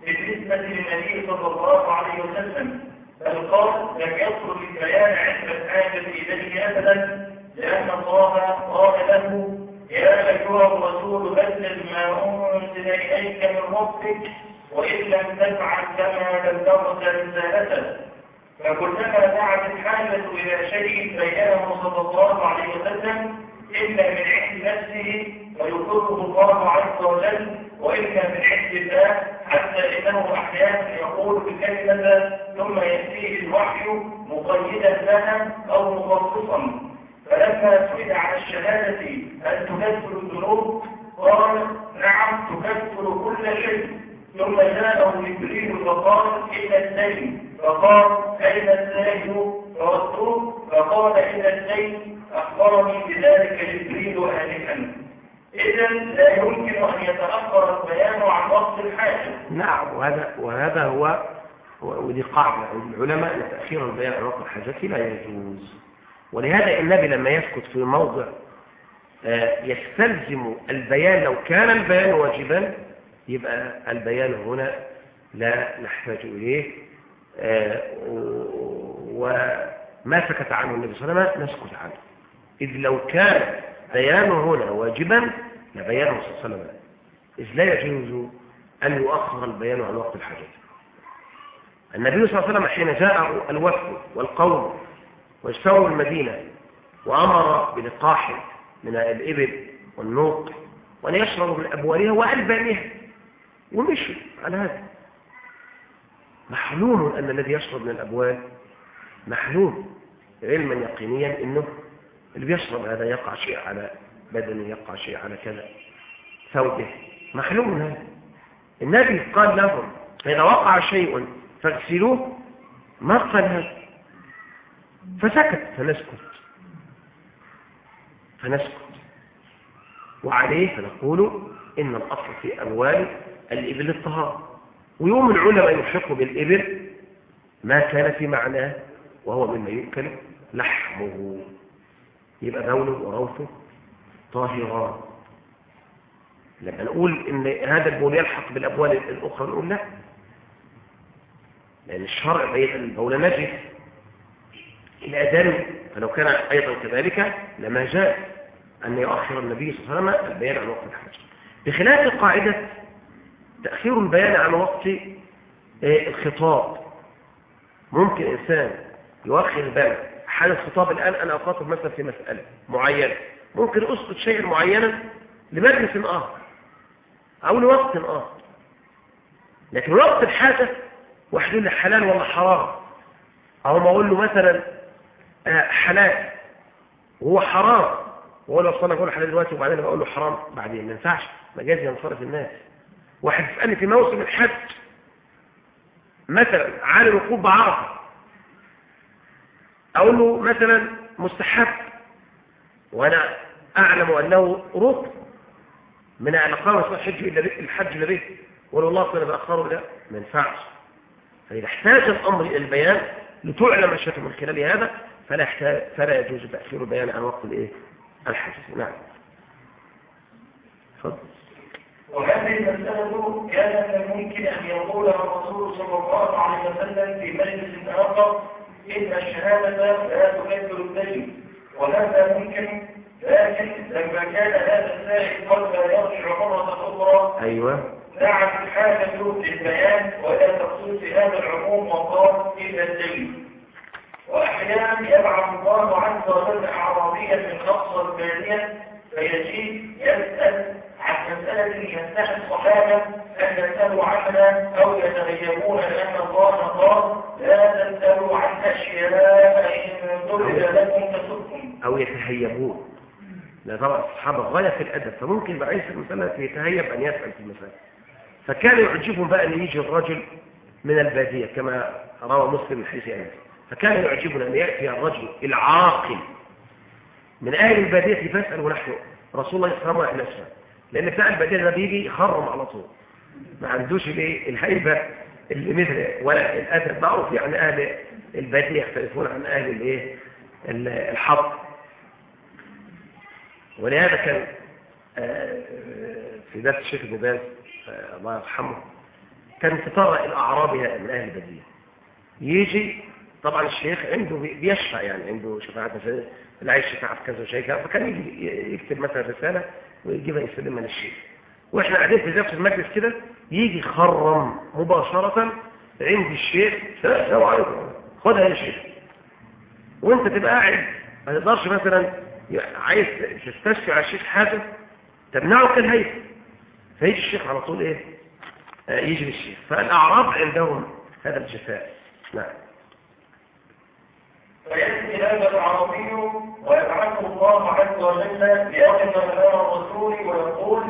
بالنسبة للنبي صلى الله عليه وسلم بل قال لم يترك البيان عند الحاجة إليه أبدا لأن الله قال له يا أيها الرسول بلغ ما أنزل إليك من ربك وإن لم تفعل كما بلغت رسالته. فكلما دعت الحاجة إلى شيء بينه صلى الله عليه وسلم إلا من عند نفسه ويقره الله عز وجل وإلا من عند الله حتى إنه أحيانا يقول بكلمة ثم يأتيه الوحي مقيدا لها أو مخصصا. فلما سئل عن الشهادة هل تكفر الذنوب؟ قال نعم تكفر كل شيء. ثم جاءه جبريل فقال إلى الدين فقال أين الدين فردوه فقال إلى الدين أخبرني بذلك جبريل آنفا. إذا لا يمكن أن يتأخر البيان عن وقت الحاجة. نعم وهذا وهذا هو ودي قاعدة العلماء أن تأخير البيان عن وقت الحاجة لا يجوز. ولهذا النبي لما يسكت في موضع يستلزم البيان لو كان البيان واجبا يبقى البيان هنا لا نحتاج إليه وما سكت عنه النبي صلى الله عليه وسلم نسكت عنه. إذ لو كان بيانه هنا واجبا لبيانه صلى الله عليه وسلم. إذ لا يجوز أن يؤخر البيان عن وقت الحاجة. النبي صلى الله عليه وسلم حين جاء الوفد والقوم واجتمعوا المدينة وأمر بلقاح من الإبل والنوق وأن يشربوا من أبوالها وألبانها ومشوا على هذا. محلوم أن الذي يشرب من الأبوال محلوم علما يقينيا أنه اللي بيشرب هذا يقع شيء على بدنه يقع شيء على كذا ثوبه. محلوم هذا. النبي قال لهم فإذا وقع شيء فاغسلوه ما قال هذا. فسكت. فنسكت. فنسكت. وعليه فنقول إن الأصل في أموال الإبل الطهارة. ويوم العلماء يحقوا بالإبل ما كان في معناه وهو مما يؤكل لحمه. يبقى بوله وروثه طاهران. لما نقول إن هذا البول يلحق بالابوال الأخرى نقول لا. لأن الشرع بين البول نجس. الادم فلو كان أيضا كذلك لما جاء أن يؤخر النبي صلى الله عليه وسلم البيان عن وقت الحاجة بخلاف قاعدة تأخير البيان عن وقت الخطاب. ممكن إنسان يؤخر البيان. حال الخطاب الآن أنا أخاطب مثلا في مسألة معينة. ممكن أسقط شيئا معينا لمجلس آخر أو لوقت آخر. لكن وقت الحاجة واحد يقول لي حلال ولا حرام. أو ما أقول له مثلا آه، حلال. وهو حرام. وهو لو صلى أقول حلال دلوقتي وبعدين بقول له حرام بعدين ما ينفعش. مجاز ينصرف الناس. واحد يسألني في موسم الحج مثلا عالي الوقوف بعرفة. أقول له مثلا مستحب. وأنا أعلم أنه ركن من الأقامة الحج إلا الحج إلا به. ولو الله صلى بأخره لا ما ينفعش. فإذا احتاج الأمر إلى البيان لتعلم الشيخ من خلال هذا فلا, يحتاج فلا يجوز تأخير البيان عن وقت الإيه؟ الحج نعم. تفضل. وهذه المسألة كان من الممكن أن يقولها الرسول صلى الله عليه وسلم في مجلس آخر إن الشهادة لا تكفر الدين وهذا ممكن لكن لما كان هذا السائل قد لا يرجع مرة أخرى أيوة. دعت الحاجة للبيان ولا تخصيص هذا العموم وقال إلا الدين. وأحيانا يبعث الله عز وجل أعرابيا من أقصى البادية فيجيب يسأل عن مسألة ينتهي الصحابة أن يسألوا عنها أو يتغيبون لأن الله قال لا تسألوا عن أشياء إن ضرب لكم تسكم أو يتهيبون. لا طبعا الصحابة غاية في الأدب فممكن بعيس المسألة يتهيب أن يسأل في المسألة. فكان يعجبهم بقى أن يجي الرجل من البادية كما روى مسلم من حديث أنس فكان يعجبنا أن يأتي الرجل العاقل. من أهل البادية فاسأل ونحن رسول الله صلى الله عليه لأن بتاع البادية ده بيجي يخرم على طول. ما عندوش الايه الهيبة اللي مثل ولا الأدب. معروف يعني أهل البادية يختلفون عن أهل الإيه؟ الحظ ولهذا كان آه، في درس الشيخ ابن باز آه، الله يرحمه كان ترى الأعرابي من أهل البادية يجي طبعا الشيخ عنده بيشفع يعني عنده شفاعات مثلا اللي عايز كذا وشيء كذا فكان يجي يكتب مثلا رسالة ويجيبها يسلمها للشيخ. وإحنا قاعدين في نفس المجلس كده يجي يخرم مباشرة عند الشيخ السلام عليكم خدها يا شيخ. وأنت تبقى قاعد ما تقدرش مثلا عايز تستشفي على الشيخ حاجة تمنعه كالهيئة فيجي الشيخ على طول إيه؟ آه، يجي للشيخ. فالأعراب عندهم هذا الجفاء. نعم. فيأتي هذا العربي ويبعثه الله عز وجل ليقف أمام الرسول ويقول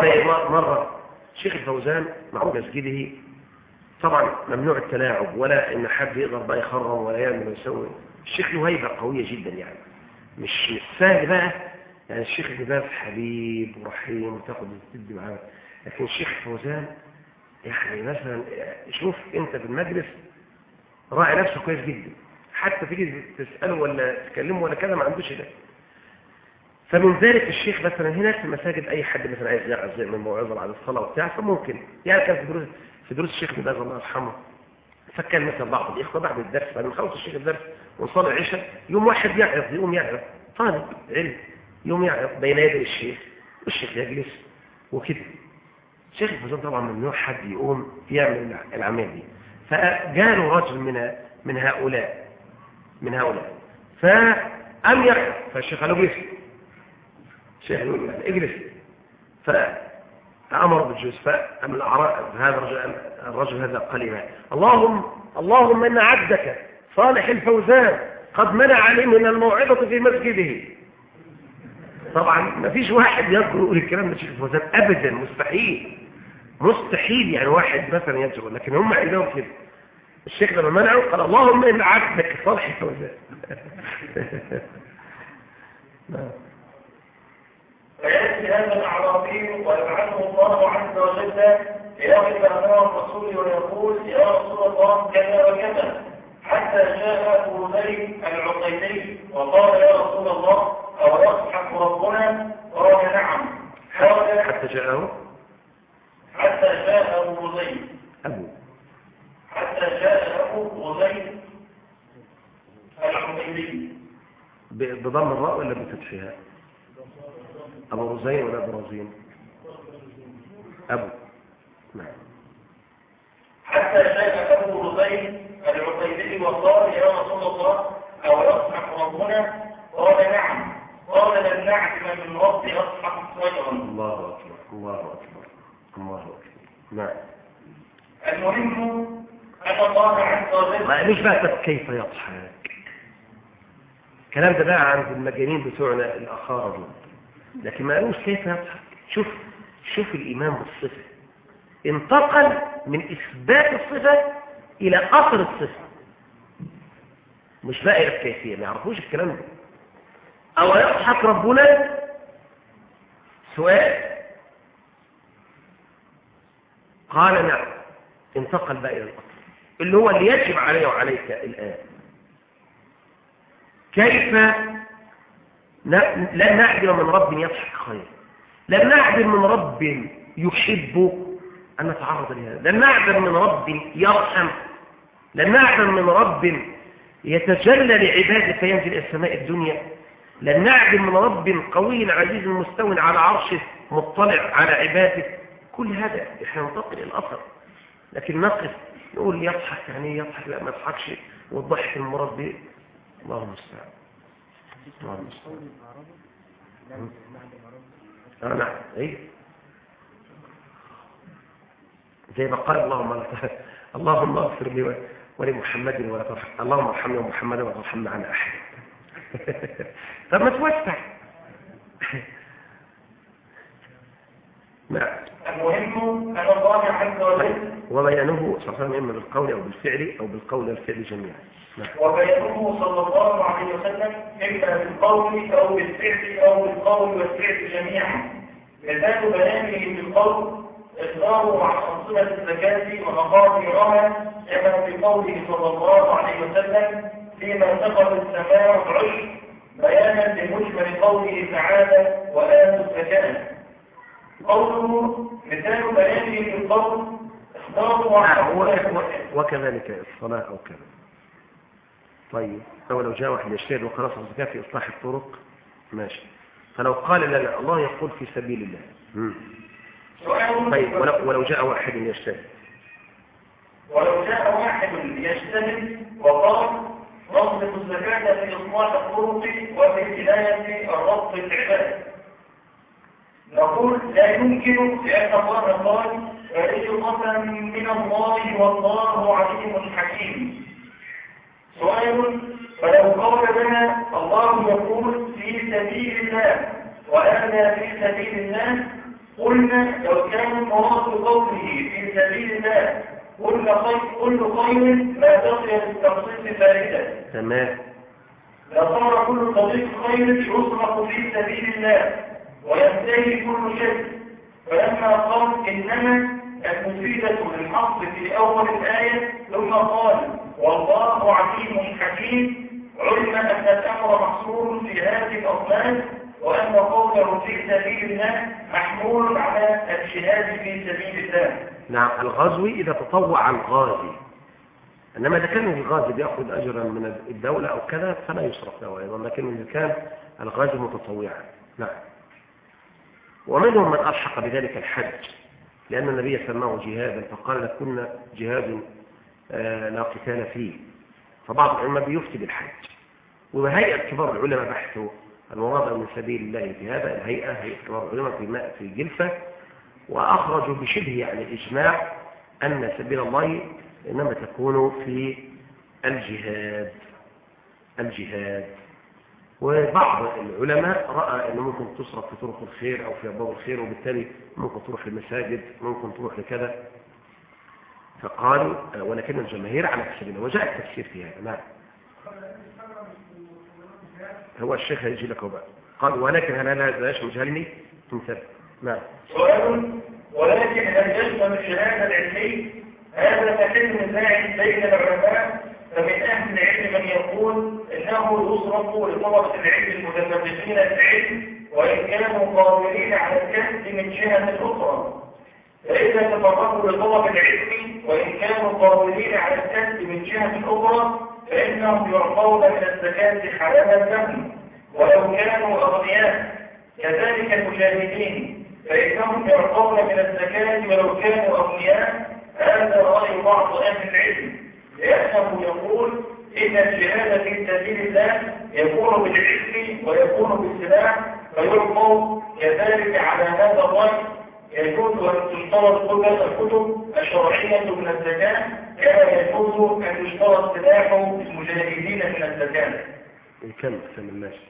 طيب مرة شيخ الفوزان مع مسجده. طبعا ممنوع التلاعب ولا إن حد يقدر بقى يخرم ولا يعمل ويسوي الشيخ له هيبة قوية جدا يعني. مش سهل بقى. يعني الشيخ ابن حبيب ورحيم وتاخد وتدي معاه. لكن الشيخ الفوزان يعني مثلا شوف أنت في المجلس راعي نفسه كويس جدا. حتى تيجي تسأله ولا تكلمه ولا كذا ما عندوش ده فمن ذلك الشيخ مثلا هناك في المساجد أي حد مثلا عايز يعرف زي من موعظة بعد الصلاة وبتاع فممكن. يعني كان في دروس في دروس الشيخ ابن باز الله يرحمه. فكان مثلا بعض الإخوة بعد الدرس بعد ما خلص الشيخ الدرس ونصلي العشاء يوم واحد يعرف يقوم يعرف طالب علم يوم يعرف بين يدي الشيخ والشيخ يجلس وكده. الشيخ الفوزان طبعا ممنوع حد يقوم يعمل العملية دي. فجاله رجل من من هؤلاء. من هؤلاء. فأم يعرف فالشيخ قال له اجلس. الشيخ يقول اجلس. فأمر بالجلوس. فأم هذا الرجل الرجل هذا قال ما اللهم اللهم إن عبدك صالح الفوزان قد منع عليه من الموعظة في مسجده. طبعا ما فيش واحد يذكر يقول الكلام ده الشيخ الفوزان أبدا مستحيل. مستحيل يعني واحد مثلا يذكر لكن هم عندهم كده. الشيخ لما منعه قال اللهم إن عبدك صالح الفوزان فيأتي هذا الأعرابي ويبعثه الله عز وجل ليقف أمام الرسول ويقول يا رسول الله كذا وكذا. حتى جاء أبو ذر العقيدي وقال يا رسول الله أو يضحك ربنا؟ قال نعم. حتى جاءه حتى جاء أبو ذر. أبو. حتى جاء أبو ذر العقيدي بضم الراء ولا بفتحها؟ أبو رزين ولا أبو رزين؟ أبو. نعم. حتى جاء أبو رزين العقيدي وقال يا رسول الله أو يصنع ربنا؟ قال نعم. قال لن نعلم من رب أصحاب خيرا الله أكبر الله أكبر الله أكبر. نعم. المهم ما قالوش بقى كيف يضحك؟ الكلام ده بقى عند المجانين بتوعنا الأخارة دول لكن ما قالوش كيف يضحك. شوف شوف الإيمان بالصفة. انتقل من إثبات الصفة إلى أثر الصفة. مش بقى إلى الكيفية ما يعرفوش الكلام ده. أو يضحك ربنا؟ سؤال. قال نعم. انتقل بقى إلى الأصل. اللي هو اللي يجب علي وعليك الآن. كيف لن نعدم من رب يضحك خير. لن نعدم من رب يحب أن نتعرض لهذا. لن نعدم من رب يرحم. لن نعدم من رب يتجلى لعباده فينزل إلى السماء الدنيا. لن نعدم من رب قوي عزيز مستو على عرشه مطلع على عباده. كل هذا إلى الاثر لكن نقف نقول يضحك يعني إيه يضحك؟ لا ما يضحكش. والضحك المراد به الله المستعان. الله المستعان. آه نعم. إيه؟ زي ما قال اللهم اللهم اغفر لي ولمحمد ولا ترحم. اللهم ارحمني ومحمدا ولا ترحمنا على أحد. طب ما توسع. نعم. المهم أن الله عز وجل وبيانه صلى الله عليه وسلم إما بالقول أو بالفعل أو بالقول والفعل جميعا. نعم. وبيانه صلى الله عليه وسلم إما بالقول أو بالفعل أو بالقول والفعل جميعا. مثال بيانه بالقول إخباره عن أنظمة الزكاة ومقاديرها كما في قوله صلى الله عليه وسلم فيما سقط السماء العشر بيانا لمجمل قوله تعالى وآتوا الزكاة. قوله مثال بيانه إخباره عن نعم وكذلك الصلاة أو كذا. طيب أو لو جاء واحد يجتهد وخلاص الزكاة في إصلاح الطرق ماشي. فلو قال لنا الله يقول في سبيل الله. مم. طيب ولو, ولو جاء واحد يجتهد ولو جاء واحد يجتهد وقال نصرف الزكاة في إصلاح الطرق وفي هداية الرب العباد نقول لا يمكن لأن الله قال فريضة من الله والله عليم حكيم. سؤال فلو قال لنا الله يقول في سبيل الله وأنا في سبيل الله قلنا لو كان مراد قوله في سبيل الله كل خير كل خير ما بقي للتخصيص فائدة. تمام. لصار كل طريق خير يصرف في سبيل الله. وينتهي كل شيء. فلما قال إنما المفيدة للحق في أول الآية ثم قال والله عليم حكيم. علم أن الأمر محصور في هذه الأصناف وأن قوله في سبيل الله محمول على الجهاد في سبيل الله. نعم الغزوي إذا تطوع الغازي إنما إذا كان الغازي بيأخذ أجرا من الدولة أو كذا فلا يصرف له أيضا لكن إذا كان الغازي متطوعا. نعم. ومنهم من ألحق بذلك الحج لأن النبي سماه جهادا فقال لكنا جهاد آه، لا قتال فيه. فبعض العلماء بيفتي بالحج. وهيئة كبار العلماء بحثوا المراد من سبيل الله في هذا الهيئة هيئة كبار العلماء في في جلفة. وأخرجوا بشبه يعني إجماع أن سبيل الله إنما تكون في الجهاد. الجهاد. وبعض العلماء رأى أنه ممكن تصرف في طرق الخير أو في أبواب الخير وبالتالي ممكن تروح للمساجد ممكن تروح لكذا. فقالوا آه، ولكن الجماهير على سبيل وجاء التفسير في هذا. نعم. هو الشيخ هيجي لك بقى قال ولكن هل هذا يشمل جهلني؟ تمثل نعم. سؤال ولكن هل يشمل الشهادة العلمي؟ هذا فكلم زاعم بين العلماء فمن أهل العلم من يقول إنه يصرف لطلبة العلم المتفرغين العلم وإن كانوا قادرين على الكسب من جهة أخرى. فإذا تفرغوا لطلب العلم وإن كانوا قادرين على الكسب من جهة أخرى فإنهم يعطون من الزكاة حلالا لهم ولو كانوا أغنياء. كذلك المجاهدين فإنهم يعطون من الزكاة ولو كانوا أغنياء. هذا رأي بعض أهل العلم. لأنه يقول إن الجهاد في سبيل الله يكون بالعلم ويكون بالسلاح فيلقوا كذلك على هذا الرأي. يجوز أن تشترط كل الكتب الشرعية من الزكاة كما يجوز أن يشترط سلاح المجاهدين من الزكاة.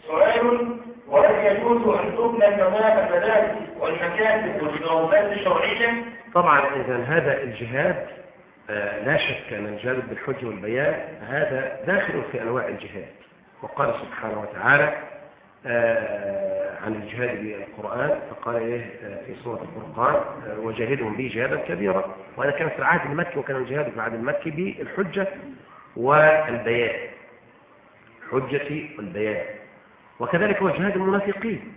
سؤال وهل يجوز أن تبنى كما المدارس والمكاتب والدراسات الشرعية؟ طبعا إذا هذا الجهاد لا شك أن الجهاد بالحج والبيان هذا داخل في أنواع الجهاد. وقال سبحانه وتعالى آه، عن الجهاد بالقرآن فقال إيه آه، في سورة الفرقان آه، وجاهدهم به جهادا كبيرا. وهذا كان في العهد المكي وكان الجهاد في العهد المكي بالحجة والبيان. حجة والبيان. وكذلك هو جهاد المنافقين.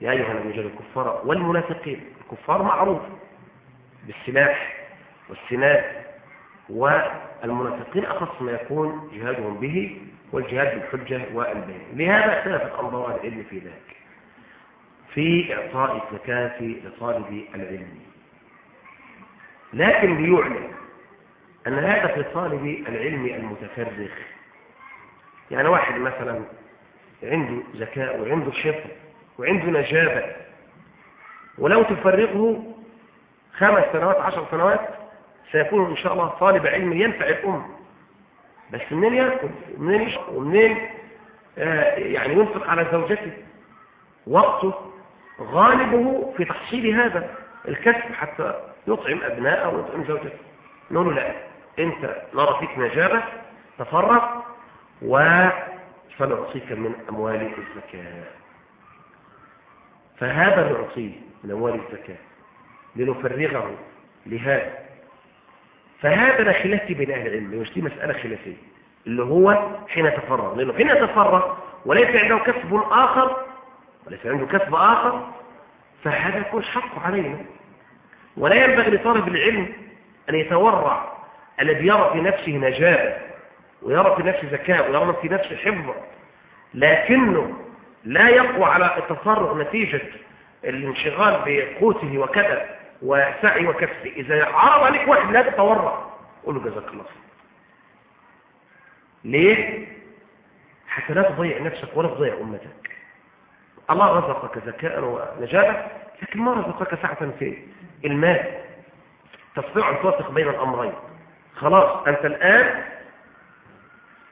يا أيها الرجال الكفار والمنافقين. الكفار معروف بالسلاح والسناد والمنافقين أخص ما يكون جهادهم به والجهاد بالحجة والبيان لهذا اختلفت أنظار العلم في ذلك. في إعطاء الزكاة لطالب العلم. لكن ليعلم أن هذا في طالب العلم المتفرغ يعني واحد مثلا عنده ذكاء وعنده حفظ وعنده نجابة ولو تفرغه خمس سنوات عشر سنوات سيكون إن شاء الله طالب علم ينفع الأمة بس منين يأكل ومنين يشرب ومنين آه يعني ينفق على زوجته؟ وقته غالبه في تحصيل هذا الكسب حتى يطعم أبناءه ويطعم زوجته. نقول له لا أنت نرى فيك نجابة تفرغ وسنعطيك من أموال الزكاة. فهذا نعطيه من أموال الزكاة لنفرغه لهذا. فهذا لا خلاف بين أهل العلم مش دي مسألة خلافية اللي هو حين يتفرغ لأنه حين يتفرغ وليس عنده كسب آخر وليس عنده كسب آخر فهذا يكون حقه علينا. ولا ينبغي لطالب العلم أن يتورع الذي يرى في نفسه نجابة ويرى في نفسه ذكاء ويرى في نفسه حفظ لكنه لا يقوى على التفرغ نتيجة الانشغال بقوته وكذا. وسعي وكسبه إذا عرض عليك واحد لا تتورع قول له جزاك الله خير. ليه؟ حتى لا تضيع نفسك ولا تضيع أمتك. الله رزقك ذكاء ونجابة لكن ما رزقك سعة في المال. تستطيع أن توفق بين الأمرين. خلاص أنت الآن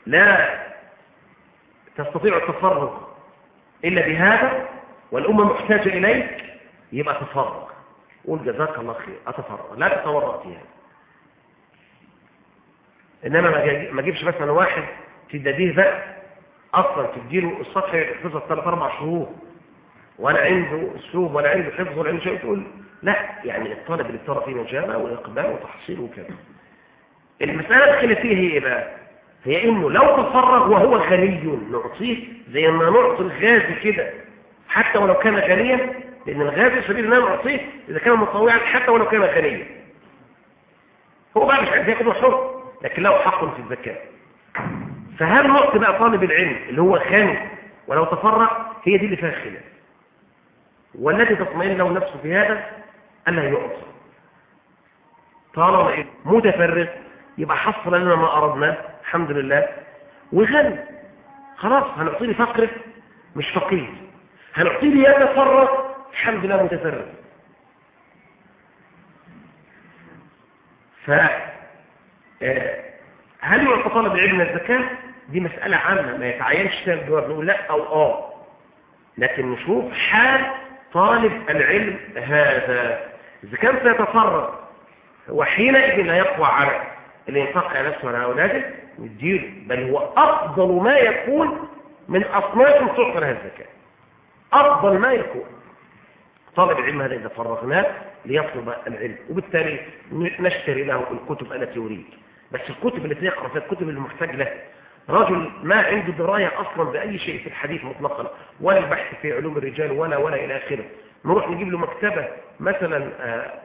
لا تستطيع التفرغ إلا بهذا والأمة محتاجة إليك يبقى تفرغ. قول جزاك الله خير أتفرغ لا تتورط فيها إنما ما أجيبش مثلا واحد تديه بقى أصلا تديله الصفحة يحفظها ثلاث أربع شهور ولا عنده أسلوب ولا عنده حفظ ولا عنده شيء تقول لا يعني الطالب اللي ترى فيه نجابة وإقبال وتحصيل وكذا المسألة الخلافية هي إيه بقى؟ هي إنه لو تفرغ وهو غني نعطيه زي ما نعطي الغازي كده حتى ولو كان غنيا لأن الغازي سبيل الله نعطيه إذا كان مطوعا حتى ولو كان غنيا. هو بقى مش عايز ياخد حر لكن له حق في الزكاة فهل نعطي بقى طالب العلم اللي هو غني ولو تفرغ هي دي اللي فيها خلاف. والذي تطمئن له نفسه في هذا ألا يعطي طالما متفرغ يبقى حصل لنا ما أردناه الحمد لله. وغني. خلاص هنعطيه فقر مش فقير. هنعطيه يتفرغ الحمد لله متفرغ. ف هل يعطى طالب العلم الزكاة دي مسألة عامة ما يتعينش فيها الجواب نقول لا أو آه. لكن نشوف حال طالب العلم هذا. إذا كان سيتفرغ وحينئذ لا يقوى على الإنفاق على نفسه وعلى أولاده. نديله بل هو أفضل ما يكون من أصناف تعطى لها الزكاة أفضل ما يكون. طالب العلم هذا إذا فرغناه ليطلب العلم وبالتالي نشتري له الكتب التي يريد. بس الكتب التي يقرأ فيها الكتب اللي محتاج لها رجل ما عنده دراية أصلا بأي شيء في الحديث مطلقا ولا البحث في علوم الرجال ولا ولا إلى آخره. نروح نجيب له مكتبة مثلا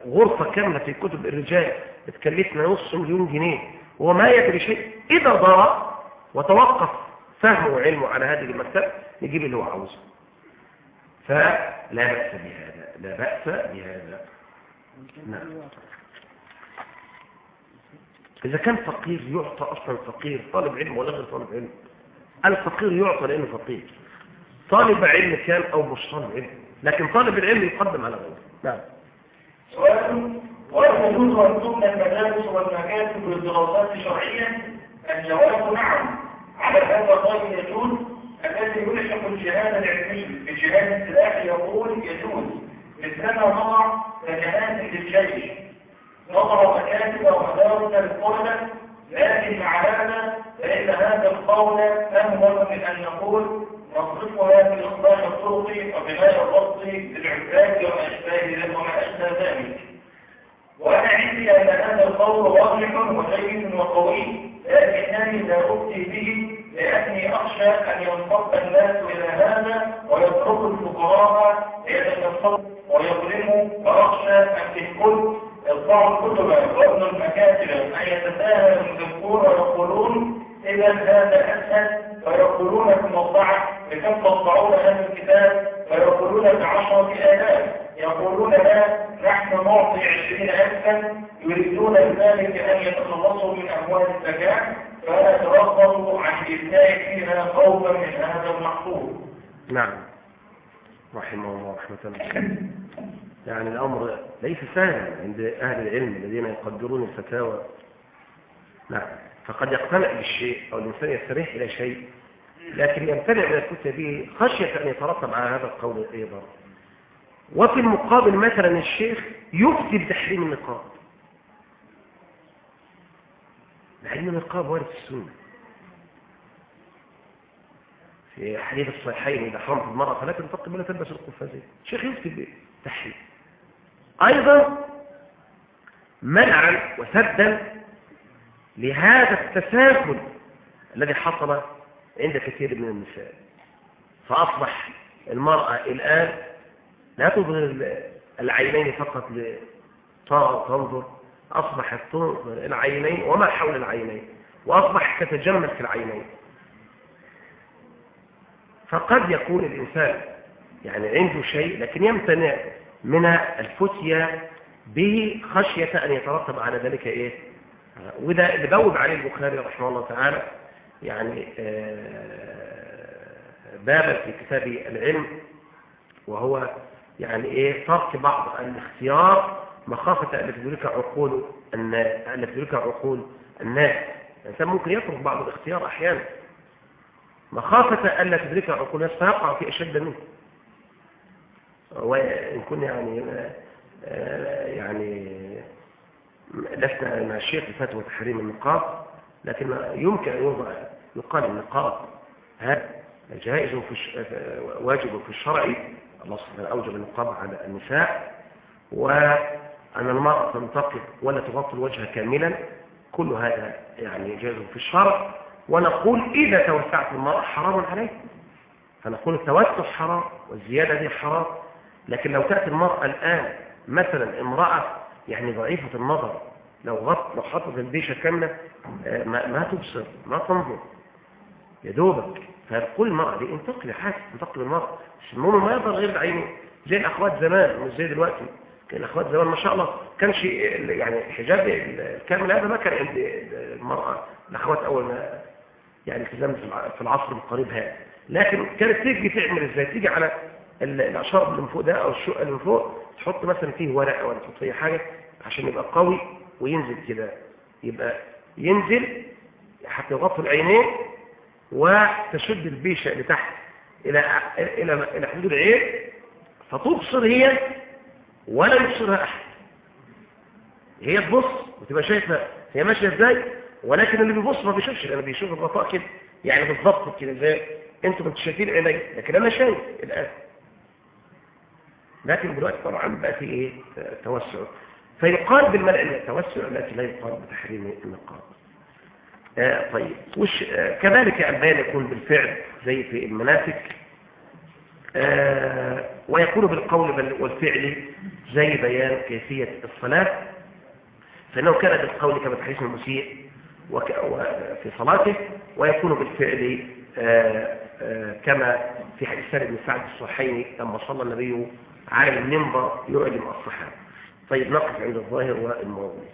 غرفة كاملة في كتب الرجال تكلفنا نص مليون جنيه. وهو ما يدري شيء. إذا ضاع وتوقف فهمه وعلمه على هذه المكتبة نجيب اللي هو عاوزه. فلا بأس بهذا. لا بأس بهذا. نعم. إذا كان فقير يعطى أصلا فقير طالب علم ولا غير طالب علم؟ الفقير يعطى لأنه فقير. طالب علم كان أو مش طالب علم لكن طالب العلم يقدم على غيره. نعم. سؤال وهل يجوز تبنى المدارس والمكاتب للدراسات الشرعية؟ الجواب نعم على هذا الرأي يجوز الذي يلحق الجهاد العلمي بجهاد السلاح يقول يجوز. مثلما نضع مكانات للجيش نضع مكاتب ومدارس للطلبة لكن هذا فإن هذا القول أهون من أن نقول نصرفها في إصلاح الطرق وبناء الربط للعباد وما أشباه وما أشبه ذلك. وأنا عندي أن هذا القول واضح وجيد وقوي لكنني لا أفتي به لأني أخشى أن ينصب الناس إلى هذا ويتركوا الفقراء يتكفروا ويظلموا فأخشى أن تكون اطبعوا الكتب وابن المكاتب أن يتساهل المذكور ويقولون إذا هذا أسهل فيقولون في المطبعة بكم تطبعون هذا الكتاب فيقولون بعشرة آلاف. يقولون لا نحن نعطي عشرين ألفا يريدون بذلك أن يتخلصوا من أموال الزكاة. فلا ترغبوا عن الإبناء فيها خوفا من هذا المحفوظ. نعم. رحمه الله رحمة يعني الأمر ليس سهلا عند أهل العلم الذين يقدرون الفتاوى. نعم. فقد يقتنع بالشيء أو الإنسان يستريح إلى شيء لكن يمتنع من الفتى به خشية أن يترتب على هذا القول أيضا. وفي المقابل مثلا الشيخ يفتي بتحريم النقاب. لأن النقاب وارد في السنة. في حديث الصحيحين إذا حرمت المرأة فلا تنتقب ولا تلبس القفازين. الشيخ يفتي بتحريم أيضا منعا وسدا لهذا التساهل الذي حصل عند كثير من النساء. فأصبح المرأة الآن لا تظهر العينين فقط لتنظر تنظر العينين وما حول العينين وأصبح في العينين. فقد يكون الإنسان يعني عنده شيء لكن يمتنع من الفتية به خشية أن يترتب على ذلك إيه؟ وده اللي بوب عليه البخاري رحمه الله تعالى يعني بابا في كتاب العلم وهو يعني إيه؟ ترك بعض الاختيار مخافة أن تدرك عقول الناس أن تدرك عقول الناس الإنسان ممكن يترك بعض الاختيار أحيانا. مخافة أن لا تدرك عقول الناس فيقع في أشد منه. وإن كنا يعني يعني لسنا مع الشيخ بفتوى تحريم النقاب لكن يمكن أن يوضع يقال النقاب هذا جائز في واجب في الشرع. الله سبحانه أوجب النقاب على النساء وأن المرأة تنتقب ولا تغطي الوجه كاملا كل هذا يعني جائز في الشرع. ونقول إذا توسعت المرأة حرام عليه فنقول التوسع حرام والزيادة دي حرام. لكن لو تأتي المرأة الآن مثلا امرأة يعني ضعيفة النظر لو غط لو حطت البيشة كاملة ما, ما تبصر ما تنظر. يا دوبك. فكل المرأة دي انتقل حاسس انتقل المرأة. المهم ما يظهر غير بعينه. زي الأخوات زمان مش زي دلوقتي. كان الأخوات زمان ما شاء الله كان شيء يعني الحجاب الكامل. هذا ما كان عند المرأة الأخوات أول ما يعني التزام في العصر القريب هذا لكن كانت تيجي تعمل إزاي؟ تيجي على الأشار اللي من فوق ده أو الشقة اللي من فوق تحط مثلا فيه ورقة ولا تحط فيه حاجة عشان يبقى قوي وينزل كده. يبقى ينزل حتى يغطي العينين وتشد البيشة لتحت إلى إلى إلى حدود العين. فتبصر هي ولا يبصرها أحد. هي تبص وتبقى شايفة هي ماشية إزاي ولكن اللي بيبص ما بيشوفش أنا بيشوف الغطاء كده يعني بالظبط كده زي أنتوا كنتوا شايفين عيني لكن أنا شايف الآن. لكن دلوقتي طبعا بقى في إيه؟ توسع. فيقال بالملء التوسع التي لا يقال بتحريم النقاب آه طيب وش آه كذلك البيان يكون بالفعل زي في المناسك. ويكون بالقول والفعل زي بيان كيفية الصلاة فإنه كان بالقول كما تحريش المسيء في صلاته ويكون بالفعل كما في حديث سالم بن سعد الصحيحين لما صلى النبي على المنبر يعلم الصحابة. طيب نقف عند الظاهر والموضوع.